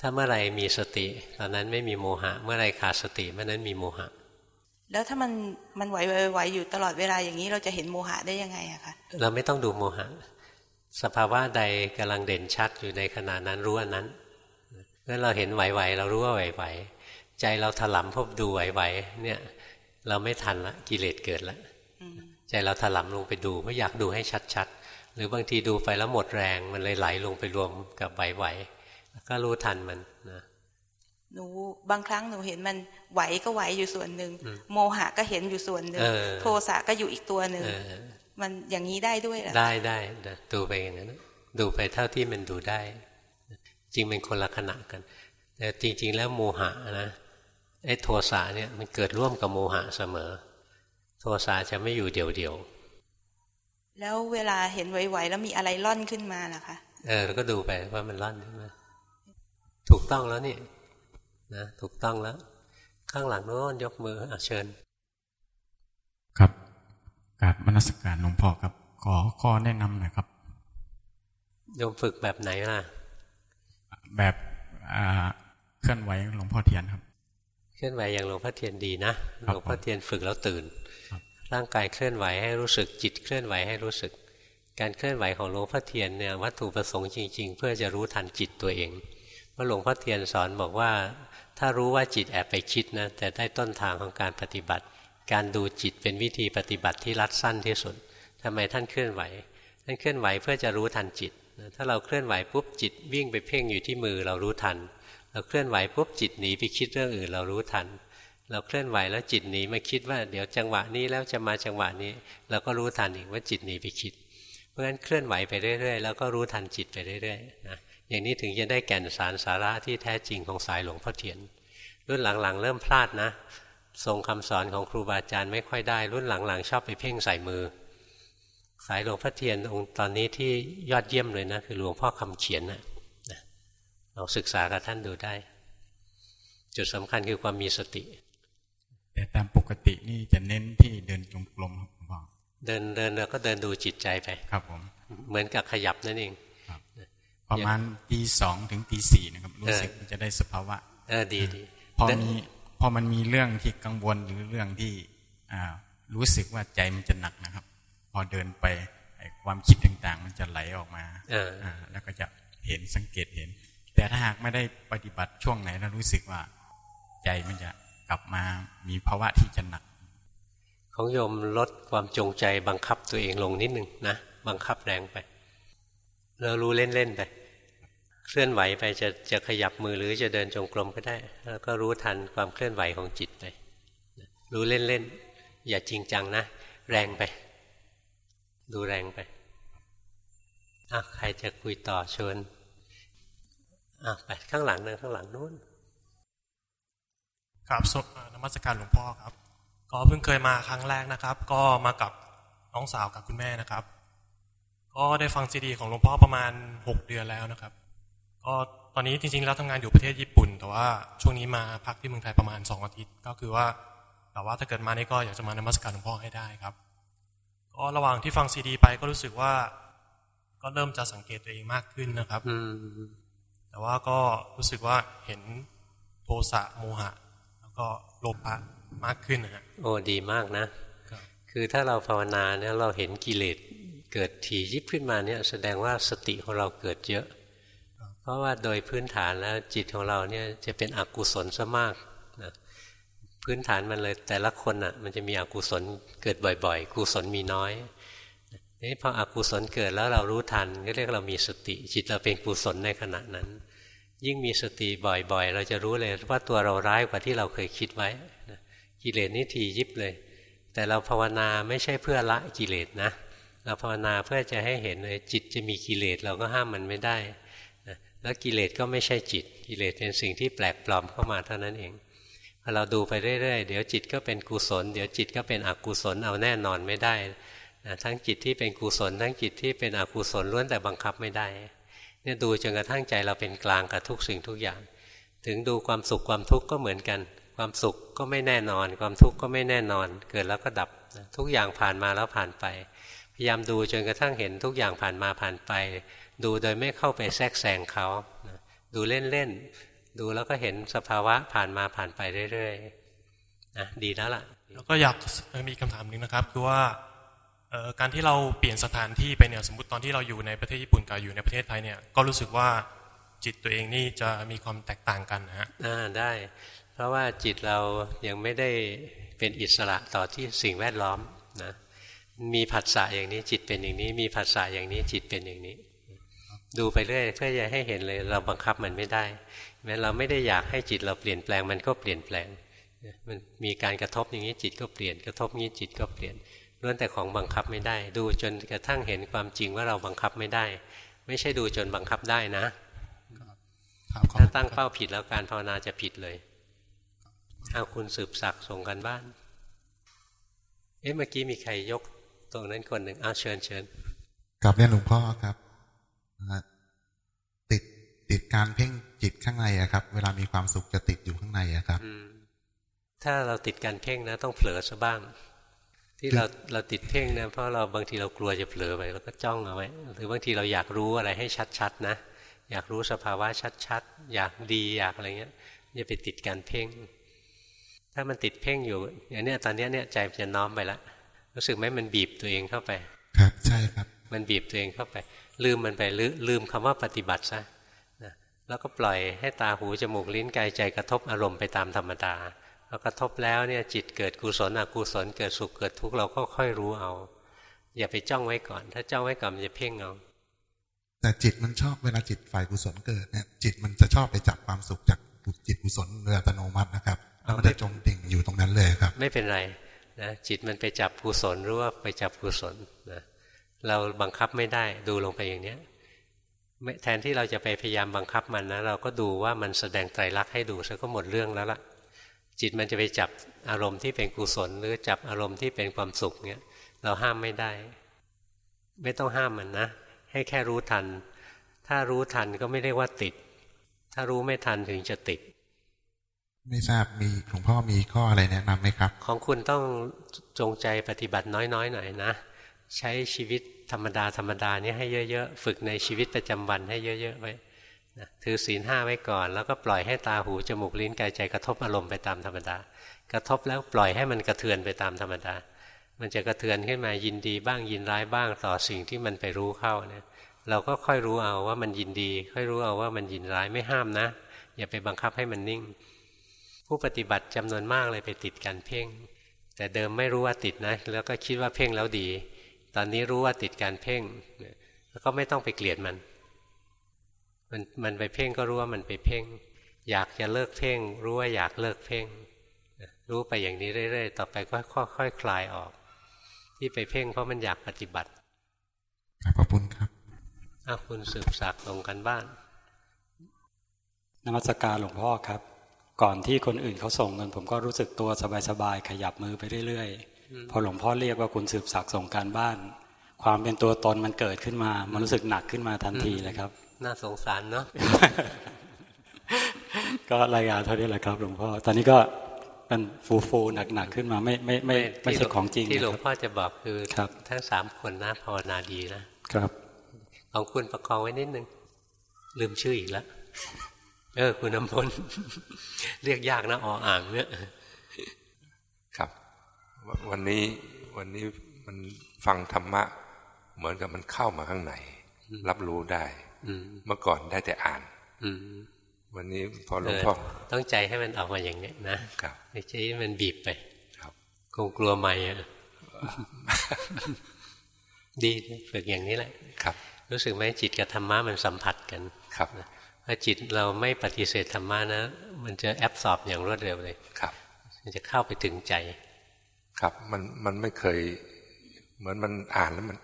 S1: ถ้าเมื่อไรมีสติตอนนั้นไม่มีโมหะ เมื่อไรขาดสติเมื่อนั้นมีโมหะ
S24: แล้วถ้ามันมันไหวไหวอยู่ตลอดเวลาอย่างนี้เราจะเห็นโมหะได้ยังไงอะคะ
S1: เราไม่ต้องดูโมหะ สภาวะใดกำลังเด่นชัดอยู่ในขณะนั้นรู้อันนั้นเมื่อเราเห็นไหวๆเรารู้ว่าไหวๆใจเราถลำพบดูไหวๆเนี่ย เราไม่ทันละกิเลสเกิดละใจเราถลำลงไปดูเพราะอยากดูให้ชัดๆ หรือบางทีดูไปแล้วหมดแรงมันเลยไหลลงไปรวมกับไหวๆก็รู้ทันมันนะ
S24: หนูบางครั้งหนูเห็นมันไหวก็ไหวอยู่ส่วนหนึ่งโมหะก็เห็นอยู่ส่วนหนึ่งโทสะก็อยู่อีกตัวหนึ่ง มันอย่างนี้ได้ด้วยหรอ
S1: ได้ได้ดูไปอย่างนั้นดูไปเท่าที่มันดูได้ จริงเป็นคนละขณะกัน แต่จริง ๆ แล้วโมหะนะไอ้โทสะเนี่ยมันเกิดร่วมกับโมหะเสมอ โทสะจะไม่อยู่เดี่ยว
S24: ๆแล้วเวลาเห็นไหวๆแล้วมีอะไรล่อนขึ้นมาล่ะคะ
S1: เออก็ดูไปว่ามันล่อนขึ้นมาถูกต้องแล้วนี่นะถูกต้องแล้ว ข้างหลังโน้นยกมืออเชิญ
S25: ครับ กราบนมัสการหลวงพ่อครับ ขอข้อแนะนำหน่อยครับ
S1: โยมฝึกแบบไหนล่ะ
S25: แบบเคลื่อนไหวหลวงพ่อเทียนครับ
S1: เคลื่อนไหวอย่างหลวงพ่อเทียนดีนะหลวงพ่อเทียนฝึกแล้วตื่น ร่างกายเคลื่อนไหวให้รู้สึกจิตเคลื่อนไหวให้รู้สึก การเคลื่อนไหวของหลวงพ่อเทียนเนี่ยวัตถุประสงค์จริง ๆ เพื่อจะรู้ทันจิตตัวเองเพราะหลวงพ่อเทียนสอนบอกว่า ถ้ารู้ว่าจิตแอบไปคิดนะแต่ได้ต้นทางของการปฏิบัติ การดูจิตเป็นวิธีปฏิบัติที่รัดสั้นที่สุดทำไมท่านเคลื่อนไหว ท่านเคลื่อนไหวเพื่อจะรู้ทันจิต ถ้าเราเคลื่อนไหวปุ๊บจิตวิ่งไปเพ่งอยู่ที่มือเรารู้ทัน เราเคลื่อนไหวปุ๊บจิตหนีไปคิดเรื่องอื่นเรารู้ทัน เราเคลื่อนไหวแล้วจิตหนีมาคิดว่าเดี๋ยวจังหวะนี้แล้วจะมาจังหวะนี้ เราก็รู้ทันอีกว่าจิตหนีไปคิด เพราะฉะนั้นเคลื่อนไหวไปเรื่อยๆแล้วก็รู้ทันจิตไปเรื่อยๆนะอย่างนี้ถึงจะได้แก่นสารสาระที่แท้จริงของสายหลวงพ่อเทียน รุ่นหลังๆ เริ่มพลาดนะ ทรงคำสอนของครูบาอาจารย์ไม่ค่อยได้รุ่นหลังๆ ชอบไปเพ่งใส่มือ สายหลวงพ่อเทียนองค์ตอนนี้ที่ยอดเยี่ยมเลยนะ คือหลวงพ่อคำเขียนนะเราศึกษากับท่านดูได้ จุดสำคัญคือความมีสติ
S25: แต่ตามปกตินี่จะเน้นที่เดินจงกรมครับพ่อ
S1: เดินเดินแล้วก็เดินดูจิตใจไป
S25: ครับผม
S1: เหมือนกับขยับนั่นเอง
S25: ประมาณตีสองถึงตีสี่นะครับรู้สึกมันจะได้สภาวะ
S1: เออดีดี
S25: พอมี พอมันมีเรื่องที่กังวลหรือเรื่องที่อ่ารู้สึกว่าใจมันจะหนักนะครับ พอเดินไปความคิดต่างๆ มันจะไหลออกมาอ่าแล้วก็จะเห็นสังเกตเห็น แต่ถ้าหากไม่ได้ปฏิบัติช่วงไหนแล้วรู้สึกว่า ใจมันจะกลับมามีภาวะที่จะหนัก
S1: ของโยมลดความจงใจบังคับตัวเองลงนิดหนึ่งนะบังคับแรงไป เรารู้เล่นๆไป เคลื่อนไหวไปจะจะขยับมือหรือจะเดินจงกรมก็ได้ แล้วก็รู้ทันความเคลื่อนไหวของจิตไป รู้เล่นๆ อย่าจริงจังนะ แรงไป ดูแรงไปอะใครจะคุยต่อชวนอะไปข้างหลังนึงข้างหลังนู้น
S26: ครับศพนมัสการหลวงพ่อครับ ก็เพิ่งเคยมาครั้งแรกนะครับ ก็มากับน้องสาวกับคุณแม่นะครับ ก็ได้ฟังซีดีของหลวงพ่อประมาณหกเดือนแล้วนะครับ ก็ตอนนี้จริงๆแล้วทำงานอยู่ประเทศญี่ปุ่น แต่ว่าช่วงนี้มาพักที่เมืองไทยประมาณสองอาทิตย์ ก็คือว่า แต่ว่าถ้าเกิดมานี่ก็อยากจะมานมัสการหลวงพ่อให้ได้ครับ ก็ระหว่างที่ฟังซีดี ไปก็รู้สึกว่า ก็เริ่มจะสังเกตตัวเองมากขึ้นนะครับแต่ว่าก็รู้สึกว่าเห็นโทสะโมหะก็โลภะมากขึ้นนะฮะ
S1: โอ้ดีมากนะ คือถ้าเราภาวนาเนี่ยเราเห็นกิเลสเกิดถี่ยิบขึ้นมาเนี่ยแสดงว่าสติของเราเกิดเยอะ เพราะว่าโดยพื้นฐานแล้วจิตของเราเนี่ยจะเป็นอกุศลซะมากนะพื้นฐานมันเลยแต่ละคนอะมันจะมีอกุศลเกิดบ่อยๆ กุศลมีน้อยนี่พออกุศลเกิดแล้วเรารู้ทันก็เรียกเรามีสติ จิตเราเป็นกุศลในขณะนั้น ยิ่งมีสติบ่อยๆ เราจะรู้เลยว่าตัวเราร้ายกว่าที่เราเคยคิดไว้กิเลสนี่ทียิบเลย แต่เราภาวนาไม่ใช่เพื่อละกิเลสนะ เราภาวนาเพื่อจะให้เห็นเลยจิตจะมีกิเลสเราก็ห้ามมันไม่ได้ แล้วกิเลสก็ไม่ใช่จิต กิเลสเป็นสิ่งที่แปลกปลอมเข้ามาเท่านั้นเองพอเราดูไปเรื่อยๆ เดี๋ยวจิตก็เป็นกุศล เดี๋ยวจิตก็เป็นอกุศลเอาแน่นอนไม่ได้ทั้งจิตที่เป็นกุศล ทั้งจิตที่เป็นอกุศลล้วนแต่บังคับไม่ได้เนี่ยดูจนกระทั่งใจเราเป็นกลางกับทุกสิ่งทุกอย่าง ถึงดูความสุขความทุกข์ก็เหมือนกัน ความสุขก็ไม่แน่นอน ความทุกข์ก็ไม่แน่นอน เกิดแล้วก็ดับทุกอย่างผ่านมาแล้วผ่านไป พยายามดูจนกระทั่งเห็นทุกอย่างผ่านมาผ่านไป ดูโดยไม่เข้าไปแทรกแซงเขาดูเล่นๆ ดูแล้วก็เห็นสภาวะผ่านมาผ่านไปเรื่อยๆนะดีแล้วล่ะ
S26: แล้วก็อยากมีคำถามหนึ่งนะครับ คือว่าการที่เราเปลี่ยนสถานที่ไปเนี่ยสมมติตอนที่เราอยู่ในประเทศญี่ปุ่นกับอยู่ในประเทศไทยเนี่ยก็รู้สึกว่าจิตตัวเองนี่จะมีความแตกต่างกันนะฮะ
S1: อ่าได้ เพราะว่าจิตเรายังไม่ได้เป็นอิสระต่อที่สิ่งแวดล้อมนะมีผัสสะอย่างนี้จิตเป็นอย่างนี้ มีผัสสะอย่างนี้จิตเป็นอย่างนี้ ดูไปเรื่อยเพื่อจะให้เห็นเลย เราบังคับมันไม่ได้แม้เราไม่ได้อยากให้จิตเราเปลี่ยนแปลงมันก็เปลี่ยนแปลงมันมีการกระทบอย่างนี้จิตก็เปลี่ยนกระทบนี้จิตก็เปลี่ยนล้วนแต่ของบังคับไม่ได้ ดูจนกระทั่งเห็นความจริงว่าเราบังคับไม่ได้ ไม่ใช่ดูจนบังคับได้นะถ้าตั้งเป้าผิดแล้วการภาวนาจะผิดเลยเอาคุณสืบศักดิ์ส่งกันบ้าน เอ๊ะเมื่อกี้มีใครยกตรงนั้นคนหนึ่งเอาเชิญเชิญ
S27: กลับเรียนหลวงพ่อครับ ติดติดการเพ่งจิตข้างในอะครับ เวลามีความสุขจะติดอยู่ข้างในอะครับ
S1: ถ้าเราติดการเพ่งนะต้องเผลอซะบ้าง ที่เราเราติดเพ่งเนี่ยเพราะเราบางทีเรากลัวจะเผลอไปเราก็จ้องเอาไว้หรือบางทีเราอยากรู้อะไรให้ชัดๆนะ อยากรู้สภาวะชัดๆอยากดีอยากอะไรเงี้ยจะไปติดการเพ่ง ถ้ามันติดเพ่งอยู่อย่างนี้ตอนนี้เนี่ยใจจะน้อมไปแล้วรู้สึกไหมมันบีบตัวเองเข้าไป
S27: ครับใช่ครับ
S1: มันบีบตัวเองเข้าไป ลืมมันไปลืลืมคำว่าปฏิบัติซะนะแล้วก็ปล่อยให้ตาหูจมูกลิ้นกายใจกระทบอารมณ์ไปตามธรรมดาพอกระทบแล้วเนี่ยจิตเกิดกุศลอกุศลเกิดสุขเกิดทุกข์เราก็ค่อยรู้เอา อย่าไปจ้องไว้ก่อน ถ้าจ้องไว้ก่อนมันจะเพ่งเอา
S27: แต่จิตมันชอบเวลาจิตฝ่ายกุศลเกิดเนี่ยจิตมันจะชอบไปจับความสุขจากจิตกุศลโดยอัตโนมัตินะครับแล้วมันจะจมดิ่งอยู่ตรงนั้นเลยครับ
S1: ไม่เป็นไรนะจิตมันไปจับกุศลหรือว่าไปจับกุศลนะ เราบังคับไม่ได้ดูลงไปอย่างเนี้ยแทนที่เราจะไปพยายามบังคับมันนะเราก็ดูว่ามันแสดงไตรลักษณ์ให้ดูซะก็หมดเรื่องแล้วล่ะ จิตมันจะไปจับอารมณ์ที่เป็นกุศล หรือจับอารมณ์ที่เป็นความสุขเนี่ยเราห้ามไม่ได้ ไม่ต้องห้ามมันนะ ให้แค่รู้ทัน ถ้ารู้ทันก็ไม่เรียกว่าติด ถ้ารู้ไม่ทันถึงจะติด
S27: ไม่ทราบมีหลวงพ่อมีข้ออะไรแนะนำไหมครับ
S1: ของคุณต้องจงใจปฏิบัติน้อยๆหน่อยนะ ใช้ชีวิต ธรรมดาธรรมดานี้ให้เยอะๆ ฝึกในชีวิตประจำวันให้เยอะๆไว้ถือศีลห้าไว้ก่อน แล้วก็ปล่อยให้ตาหูจมูกลิ้นกายใจกระทบอารมณ์ไปตามธรรมดา กระทบแล้วปล่อยให้มันกระเทือนไปตามธรรมดา มันจะกระเทือนขึ้นมายินดีบ้างยินร้ายบ้างต่อสิ่งที่มันไปรู้เข้าเนี่ยเราก็ค่อยรู้เอาว่ามันยินดี ค่อยรู้เอาว่ามันยินร้ายไม่ห้ามนะ อย่าไปบังคับให้มันนิ่ง ผู้ปฏิบัติจำนวนมากเลยไปติดการเพ่ง แต่เดิมไม่รู้ว่าติดนะ แล้วก็คิดว่าเพ่งแล้วดี ตอนนี้รู้ว่าติดการเพ่งแล้วก็ไม่ต้องไปเกลียดมัน มันมันไปเพ่งก็รู้ว่ามันไปเพ่ง อยากจะเลิกเพ่ง รู้ว่าอยากเลิกเพ่ง รู้ไปอย่างนี้เรื่อยๆ ต่อไปก็ค่อยๆคลายออก ที่ไปเพ่งเพราะมันอยากปฏิบัติ
S27: ขอบคุณครับ
S1: อาคุณสืบศักดิ์ลงกันบ้าน
S19: นมัสการหลวงพ่อครับ ก่อนที่คนอื่นเขาส่งเงินผมก็รู้สึกตัวสบายๆขยับมือไปเรื่อยๆ พอหลวงพ่อเรียกว่าคุณสืบศักดิ์ส่งการบ้าน ความเป็นตัวตนมันเกิดขึ้นมา มันรู้สึกหนักขึ้นมาทันทีเลยครับ
S1: น่าสงสารเนาะ
S19: ก็รายงานเท่านี้แหละครับ หลวงพ่อตอนนี้ก็มันฟูฟูหนักๆขึ้นมาไม่ไม่ไม่ไม่ใช่ของจริง
S1: ที่หลวงพ่อจะบอกคือทั้งสามคนนะภาวนาดีนะครับของคุณประคองไว้นิดนึง ลืมชื่ออีกแล้วเออคุณน้ำพลเรียกยากนะออ่างเนี่ย
S28: ครับ วันนี้วันนี้มันฟังธรรมะ เหมือนกับมันเข้ามาข้างในรับรู้ได้เมื่อก่อนได้แต่อ่านวันนี้พอหลวงพ่อ
S1: ต้องใจให้มันออกมาอย่างนี้นะครับไม่ใช่มันบีบไป ครับ คงกลัวไม่อะดีฝึกอย่างนี้แหละ
S28: ครับ
S1: รู้สึกไหมจิตกับธรรมะมันสัมผัสกัน
S28: ครับ
S1: ถ้าจิตเราไม่ปฏิเสธธรรมะนะ มันจะแอบสอบอย่างรวดเร็วเลย
S28: ครับ
S1: มันจะเข้าไปถึงใจ
S28: ครับ มันมันไม่เคย เหมือนมันอ่านแล้วมัน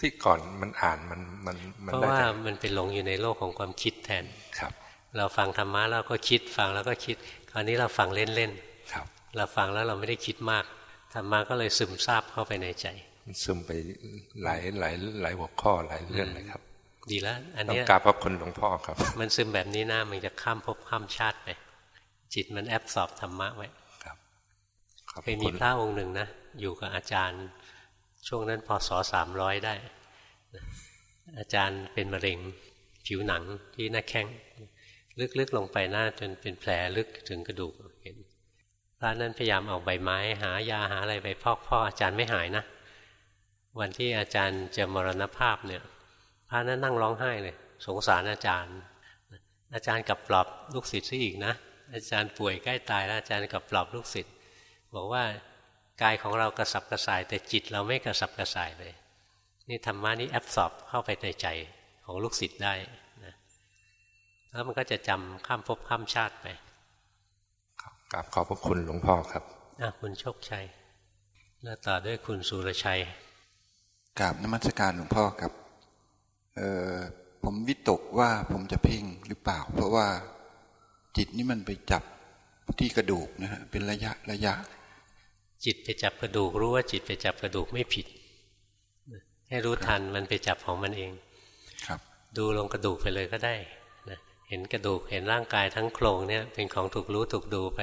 S28: ที่ก่อนมันอ่านมันมัน
S1: เพราะว่ามันเป็นหลงอยู่ในโลกของความคิดแทน
S28: ครับ
S1: เราฟังธรรมะเราก็คิดฟังแล้วก็คิด คราวนี้เราฟังเล่น
S28: ๆครับ
S1: เราฟังแล้วเราไม่ได้คิดมากธรรมะก็เลยซึมซาบเข้าไปในใจ
S28: ซึมไปหลายหลายหลายหัวข้อหลายเรื่องเลยครับ
S1: ดีแล้วอันนี้
S28: กราบพระคุณหลวงพ่อครับ
S1: มันซึมแบบนี้นะมันจะข้ามภพข้ามชาติไปจิตมันแอบสอบธรรมะไว้
S28: ครับ
S1: เคยมีพระองค์หนึ่งนะ อยู่กับอาจารย์ ช่วงนั้นพศสามร้อยได้ อาจารย์เป็นมะเร็งผิวหนังที่หน้าแข้งลึกๆลงไปหน้าจนเป็นแผลลึกถึงกระดูกเห็นพระนั้นพยายามเอาใบไม้ หายาหาอะไรไปพอกพ่ออาจารย์ไม่หายนะ วันที่อาจารย์จะมรณภาพเนี่ย พระนั้นนั่งร้องไห้เลย สงสารอาจารย์ อาจารย์กับปลอบลูกศิษย์ซะอีกนะ อาจารย์ป่วยใกล้ตายแล้วอาจารย์กับปลอบลูกศิษย์ บอกว่ากายของเรากระสับกระส่าย แต่จิตเราไม่กระสับกระส่ายเลย นี่ธรรมะนี่แอบสอบเข้าไปในใจของลูกศิษย์ได้นะแล้วมันก็จะจำข้ามภพข้ามชาติไป
S28: กราบขอบพระคุณหลวงพ่อครับ
S1: คุณโชคชัย แล้วต่อด้วยคุณสุรชัย
S29: กราบนมัสการหลวงพ่อครับ เออผมวิตกว่าผมจะเพ่งหรือเปล่า เพราะว่าจิตนี่มันไปจับที่กระดูกนะฮะเป็นระยะระยะ
S1: จิตไปจับกระดูกรู้ว่าจิตไปจับกระดูกไม่ผิดให้รู้ทันมันไปจับของมันเอง
S29: ครับ
S1: ดูลงกระดูกไปเลยก็ได้นะเห็นกระดูกเห็นร่างกายทั้งโครงเนี่ยเป็นของถูกรู้ถูกดูไป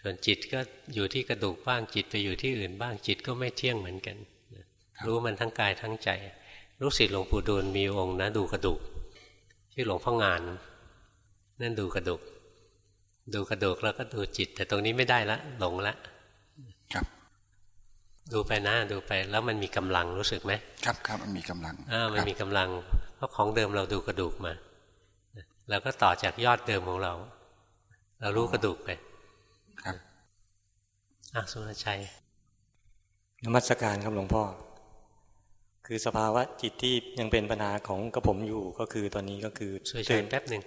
S1: ส่วนจิตก็อยู่ที่กระดูกบ้างจิตไปอยู่ที่อื่นบ้างจิตก็ไม่เที่ยงเหมือนกันรู้มันทั้งกายทั้งใจ ลูกศิษย์หลวงปู่ดูลมีองค์นะ ดูกระดูกชื่อหลวงพ่องาน นั่นดูกระดูก ดูกระดูกแล้วก็ดูจิต แต่ตรงนี้ไม่ได้ละหลงละ
S29: ครับ
S1: ดูไปนะดูไปแล้วมันมีกำลังรู้สึกไหม
S29: ครับครับมันมีกำลัง
S1: อ่ามันมีกำลังเพราะของเดิมเราดูกระดูกมาเราก็ต่อจากยอดเดิมของเรา เรารู้กระดูกไป
S29: ครับ
S1: อะสุรชัย
S30: นมัสการครับหลวงพ่อ คือสภาวะจิตที่ยังเป็นปัญหาของกระผมอยู่ก็คือตอนนี้ก็คือ
S1: ช่วยช่วยแป๊บหนึ่ง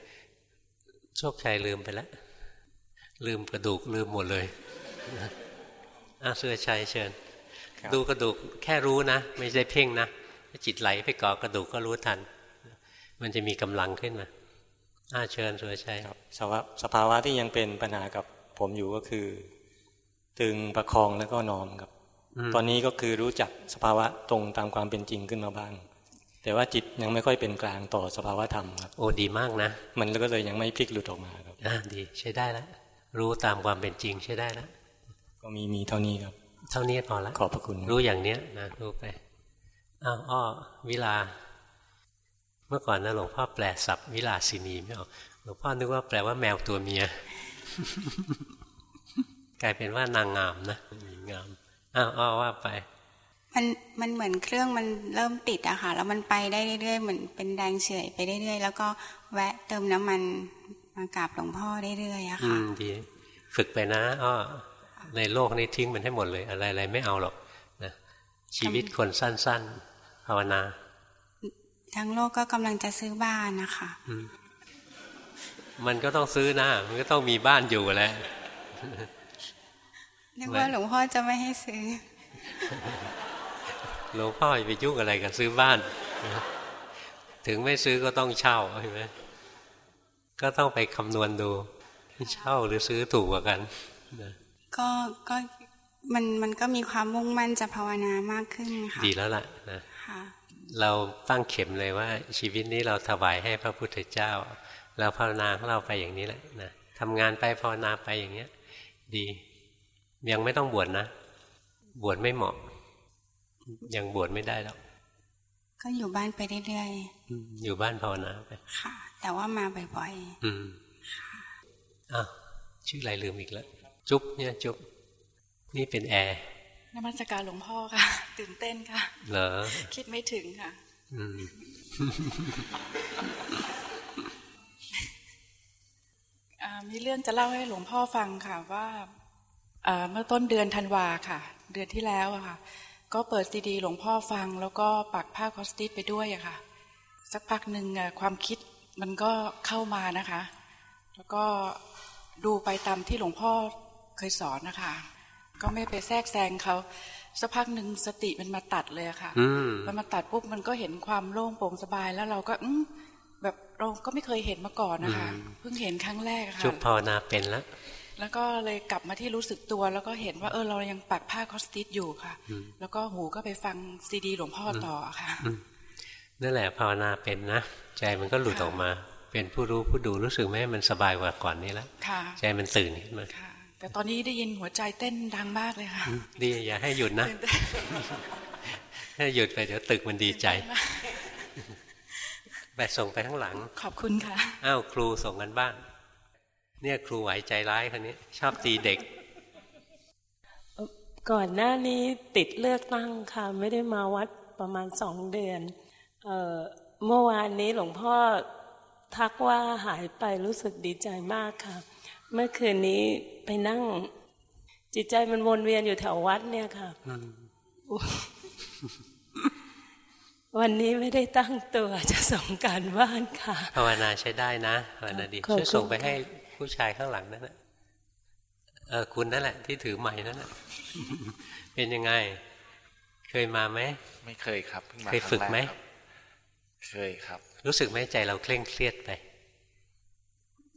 S1: โชคชัยลืมไปแล้วลืมกระดูกลืมหมดเลยอาเสื้อชัยเชิญ ดูกระดูกแค่รู้นะ ไม่ใช่เพ่งนะจิตไหลไปเกาะกระดูกก็รู้ทัน มันจะมีกำลังขึ้นมาอาเชิญสุรชัยครับ
S30: สภาวะสภาวะที่ยังเป็นปัญหากับผมอยู่ก็คือ ตึงประคองแล้วก็นอนครับ ตอนนี้ก็คือรู้จักสภาวะตรงตามความเป็นจริงขึ้นมาบ้าง แต่ว่าจิตยังไม่ค่อยเป็นกลางต่อสภาวะธรรมครับ
S1: โอ้ดีมากนะ
S30: มันก็เลยยังไม่พลิกหลุดออกมาครับ
S1: อ่าดีใช้ได้แล้วรู้ตามความเป็นจริงใช้ได้แล้ว
S30: ก็มีมีเท่านี้ครับ
S1: เท่านี้พอแล้ว
S30: ขอบพระคุณ
S1: รู้อย่างเนี้ยนะรู้ไปอ้าวอ้อวิลา เมื่อก่อนนะหลวงพ่อแปลศัพท์วิลาสินีไม่ออกหลวงพ่อนึกว่าแปลว่าแมวตัวเมีย กลายเป็นว่านางงามนะงามอ้าวอ้อว่าไป
S31: มันมันเหมือนเครื่องมันเริ่มติดอะค่ะ แล้วมันไปได้เรื่อยๆเหมือนเป็นแรงเฉยไปเรื่อยๆแล้วก็แวะเติมน้ำมันมากราบหลวงพ่อเรื่อยๆอะค่ะ
S1: อืมดี ฝึกไปนะอ้อ ในโลกนี้ทิ้งมันให้หมดเลย อะไรๆไม่เอาหรอกนะชีวิตคนสั้น ๆ ภาวนา
S31: ทั้งโลกก็กำลังจะซื้อบ้านนะคะ
S1: มันก็ต้องซื้อนะมันก็ต้องมีบ้านอยู่แหละ
S31: นึกว่าหลวงพ่อจะไม่ให้ซื้อ
S1: หลวงพ่อไปยุ่งอะไรกับซื้อบ้าน ถึงไม่ซื้อก็ต้องเช่าใช่ไหมก็ต้องไปคำนวณดู เช่าหรือซื้อถูกกว่ากัน
S31: ก็ก็มันมันก็มีความมุ่งมั่นจะภาวนามากขึ้นค่ะ
S1: ดีแล้วล่ะนะ
S31: ค่ะ
S1: เราตั้งเข็มเลยว่าชีวิตนี้เราถวายให้พระพุทธเจ้า เราภาวนาของเราไปอย่างนี้แหละนะทำงานไปภาวนาไปอย่างเงี้ย ดี ยังไม่ต้องบวชนะ บวชไม่เหมาะ ยังบวชไม่ได้แล้ว
S31: ก็อยู่บ้านไปเรื่อย
S1: อยู่บ้านภาวนาไป
S31: ๆค่ะ แต่ว่ามาบ่อย
S1: อืมอ้าวชื่ออะไรลืมอีกแล้ว จุ๊บเนี่ยจุ๊บนี่เป็นแอร์
S16: นมัสการหลวงพ่อค่ะ ตื่นเต้นค่ะ
S1: เหรอ
S16: คิดไม่ถึงค่ะ
S1: อืม
S16: อ่ามีเรื่องจะเล่าให้หลวงพ่อฟังค่ะว่าอ่าเมื่อต้นเดือนธันวาค่ะ เดือนที่แล้วอะค่ะ ก็เปิดซีดี หลวงพ่อฟัง แล้วก็ปักผ้าคอสติสไปด้วยอะค่ะ สักพักหนึ่งอะความคิดมันก็เข้ามานะคะ แล้วก็ดูไปตามที่หลวงพ่อ เคยสอนนะคะก็ไม่ไปแทรกแซงเขาสักพักหนึ่งสติมันมาตัดเลยอะค่ะ
S1: อืม
S16: มันมาตัดปุ๊บมันก็เห็นความโล่งโปร่งสบายแล้วเราก็อืมแบบเราก็ไม่เคยเห็นมาก่อนนะคะ เพิ่งเห็นครั้งแรกอะค่ะ
S1: จุ๊บภาวนาเป็นแล้ว
S16: แล้วก็เลยกลับมาที่รู้สึกตัว แล้วก็เห็นว่าเออเรายังปักผ้าคอสติสอยู่ค่ะ
S1: อืม
S16: แล้วก็หูก็ไปฟังซีดีหลวงพ่อต่อค่ะ
S1: อืมนั่นแหละภาวนาเป็นนะ ใจมันก็หลุดออกมา เป็นผู้รู้ผู้ดูรู้สึกไหมมันสบายกว่าก่อนนี้แล้ว
S16: ค่ะ
S1: ใจมันตื่นขึ้นมา
S16: แต่ตอนนี้ได้ยินหัวใจเต้นดังมากเลยค่ะ
S1: อืมดีอย่าให้หยุดนะ
S16: ตื่นเต้น
S1: ถ้าหยุดไปเดี๋ยวตึกมันดีใจไปส่งไปข้างหลัง
S16: ขอบคุณค่ะ
S1: อ้าวครูส่งกันบ้าน เนี่ยครูไหวใจร้ายคนนี้ ชอบตีเด็ก
S32: ก่อนหน้านี้ติดเลือกตั้งค่ะ ไม่ได้มาวัดประมาณสองเดือนเอ่อเมื่อวานนี้หลวงพ่อทักว่าหายไปรู้สึกดีใจมากค่ะ เมื่อคืนนี้ไปนั่ง จิตใจมันวนเวียนอยู่แถววัดเนี่ยค่ะ วันนี้ไม่ได้ตั้งตัวจะส่งการบ้านค่ะ
S1: ภาวนาใช้ได้นะภาวนาดี
S32: ขอบคุณ
S1: ช่วยส่งไป
S32: ค่ะ
S1: ให้ผู้ชายข้างหลังนั่นแหละเออคุณนั่นแหละ ที่ถือไม้นั่นแหละเป็นยังไง เคยมาไหม
S23: ไม่เคยครับเพิ่งมา
S1: เคยฝึกไหม
S23: ครั้งแรครับเคยครับ
S1: รู้สึกไหมใจเราเคร่งเครียดไป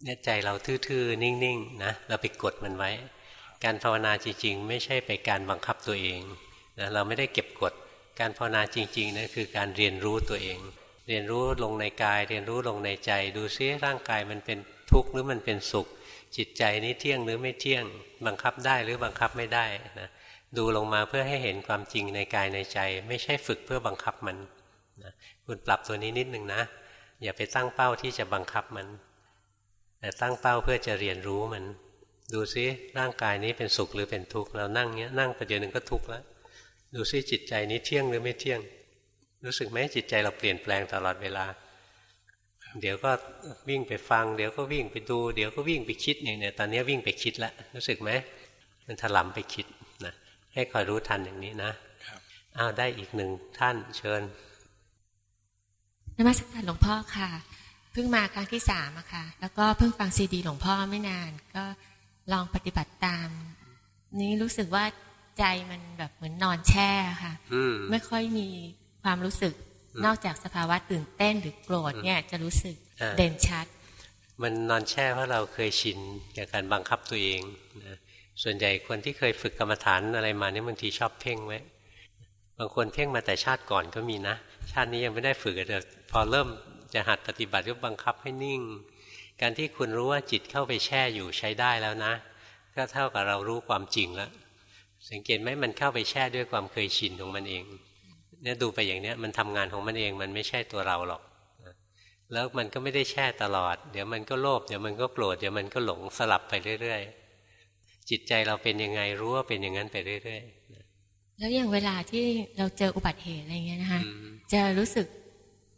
S1: เนี่ยใจเราทื่อๆ นิ่งๆนะเราไปกดมันไว้ การภาวนาจริง ๆ ไม่ใช่ไปการบังคับตัวเองนะเราไม่ได้เก็บกด การภาวนาจริงๆนะคือการเรียนรู้ตัวเอง เรียนรู้ลงในกาย เรียนรู้ลงในใจ ดูซิร่างกายมันเป็นทุกข์หรือมันเป็นสุข จิตใจนี้เที่ยงหรือไม่เที่ยง บังคับได้หรือบังคับไม่ได้นะดูลงมาเพื่อให้เห็นความจริงในกายในใจ ไม่ใช่ฝึกเพื่อบังคับมันนะคุณปรับตัวนี้นิดนึงนะ อย่าไปตั้งเป้าที่จะบังคับมัน แต่ตั้งเป้าเพื่อจะเรียนรู้มัน ดูซิร่างกายนี้เป็นสุขหรือเป็นทุกข์เรานั่งเนี้ยนั่งประเดี๋ยวหนึ่งก็ทุกข์แล้วดูซิจิตใจนี้เที่ยงหรือไม่เที่ยง รู้สึกไหมจิตใจเราเปลี่ยนแปลงตลอดเวลา เดี๋ยวก็วิ่งไปฟัง เดี๋ยวก็วิ่งไปดู เดี๋ยวก็วิ่งไปคิดอย่างเนี้ยตอนนี้วิ่งไปคิดแล้วรู้สึกไหมมันถลำไปคิดนะให้คอยรู้ทันอย่างนี้นะอ้าวได้อีกหนึ่งท่านเชิญ
S33: นมัสการหลวงพ่อค่ะ เพิ่งมาครั้งที่สามอะค่ะ แล้วก็เพิ่งฟังซีดีหลวงพ่อไม่นาน ก็ลองปฏิบัติตาม นี้รู้สึกว่าใจมันแบบเหมือนนอนแช่ค่ะ
S1: อืม
S33: ไม่ค่อยมีความรู้สึก
S1: อืม
S33: นอกจากสภาวะตื่นเต้นหรือโกรธเนี่ยจะรู้สึก
S1: อ่า
S33: เด่นชัด
S1: มันนอนแช่เพราะเราเคยชินกับการบังคับตัวเองนะส่วนใหญ่คนที่เคยฝึกกรรมฐานอะไรมาเนี่ยบางทีชอบเพ่งไว้ บางคนเพ่งมาแต่ชาติก่อนก็มีนะ ชาตินี้ยังไม่ได้ฝึกแต่พอเริ่ม จะหัดปฏิบัติก็บังคับให้นิ่ง การที่คุณรู้ว่าจิตเข้าไปแช่อยู่ใช้ได้แล้วนะ ก็เท่ากับเรารู้ความจริงแล้วสังเกตไหมมันเข้าไปแช่ด้วยความเคยชินของมันเองเนี่ยดูไปอย่างเนี้ยมันทำงานของมันเองมันไม่ใช่ตัวเราหรอกแล้วมันก็ไม่ได้แช่ตลอด เดี๋ยวมันก็โลภเดี๋ยวมันก็โกรธเดี๋ยวมันก็หลงสลับไปเรื่อยๆ จิตใจเราเป็นยังไงรู้ว่าเป็นอย่างนั้นไปเรื่อย
S33: ๆ แล้วอย่างเวลาที่เราเจออุบัติเหตุอะไรเงี้ยนะคะจะรู้สึก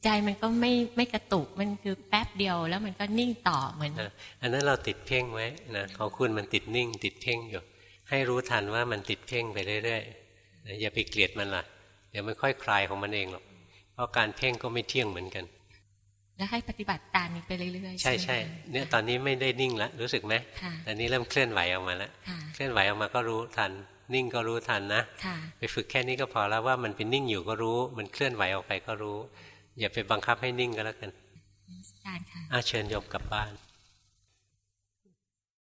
S33: ใจมันก็ไม่ไม่กระตุกมันคือแป๊บเดียวแล้วมันก็นิ่งต่อเหมือน
S1: อันนั้นเราติดเพ่งไว้นะของคุณมันติดนิ่ง ติดเพ่งอยู่ ให้รู้ทันว่ามันติดเพ่งไปเรื่อยๆอย่าไปเกลียดมันล่ะ เดี๋ยวมันค่อยคลายของมันเองหรอกเพราะการเพ่งก็ไม่เที่ยงเหมือนกัน
S33: แล้วให้ปฏิบัติตามนี้ไปเรื่อย
S1: ๆใช่ใช่เนี่ยตอนนี้ไม่ได้นิ่งแล้วรู้สึกไหมตอนนี้เริ่มเคลื่อนไหวออกมาแล้วเคลื่อนไหวออกมาก็รู้ทันนิ่งก็รู้ทันนะ ไปฝึกแค่นี้ก็พอแล้วว่ามันเป็นนิ่งอยู่ก็รู้ มันเคลื่อนไหวออกไปก็รู้ อย่าไปบังคับให้นิ่งก็แล้วกันอาเชิญโยมกลับบ้าน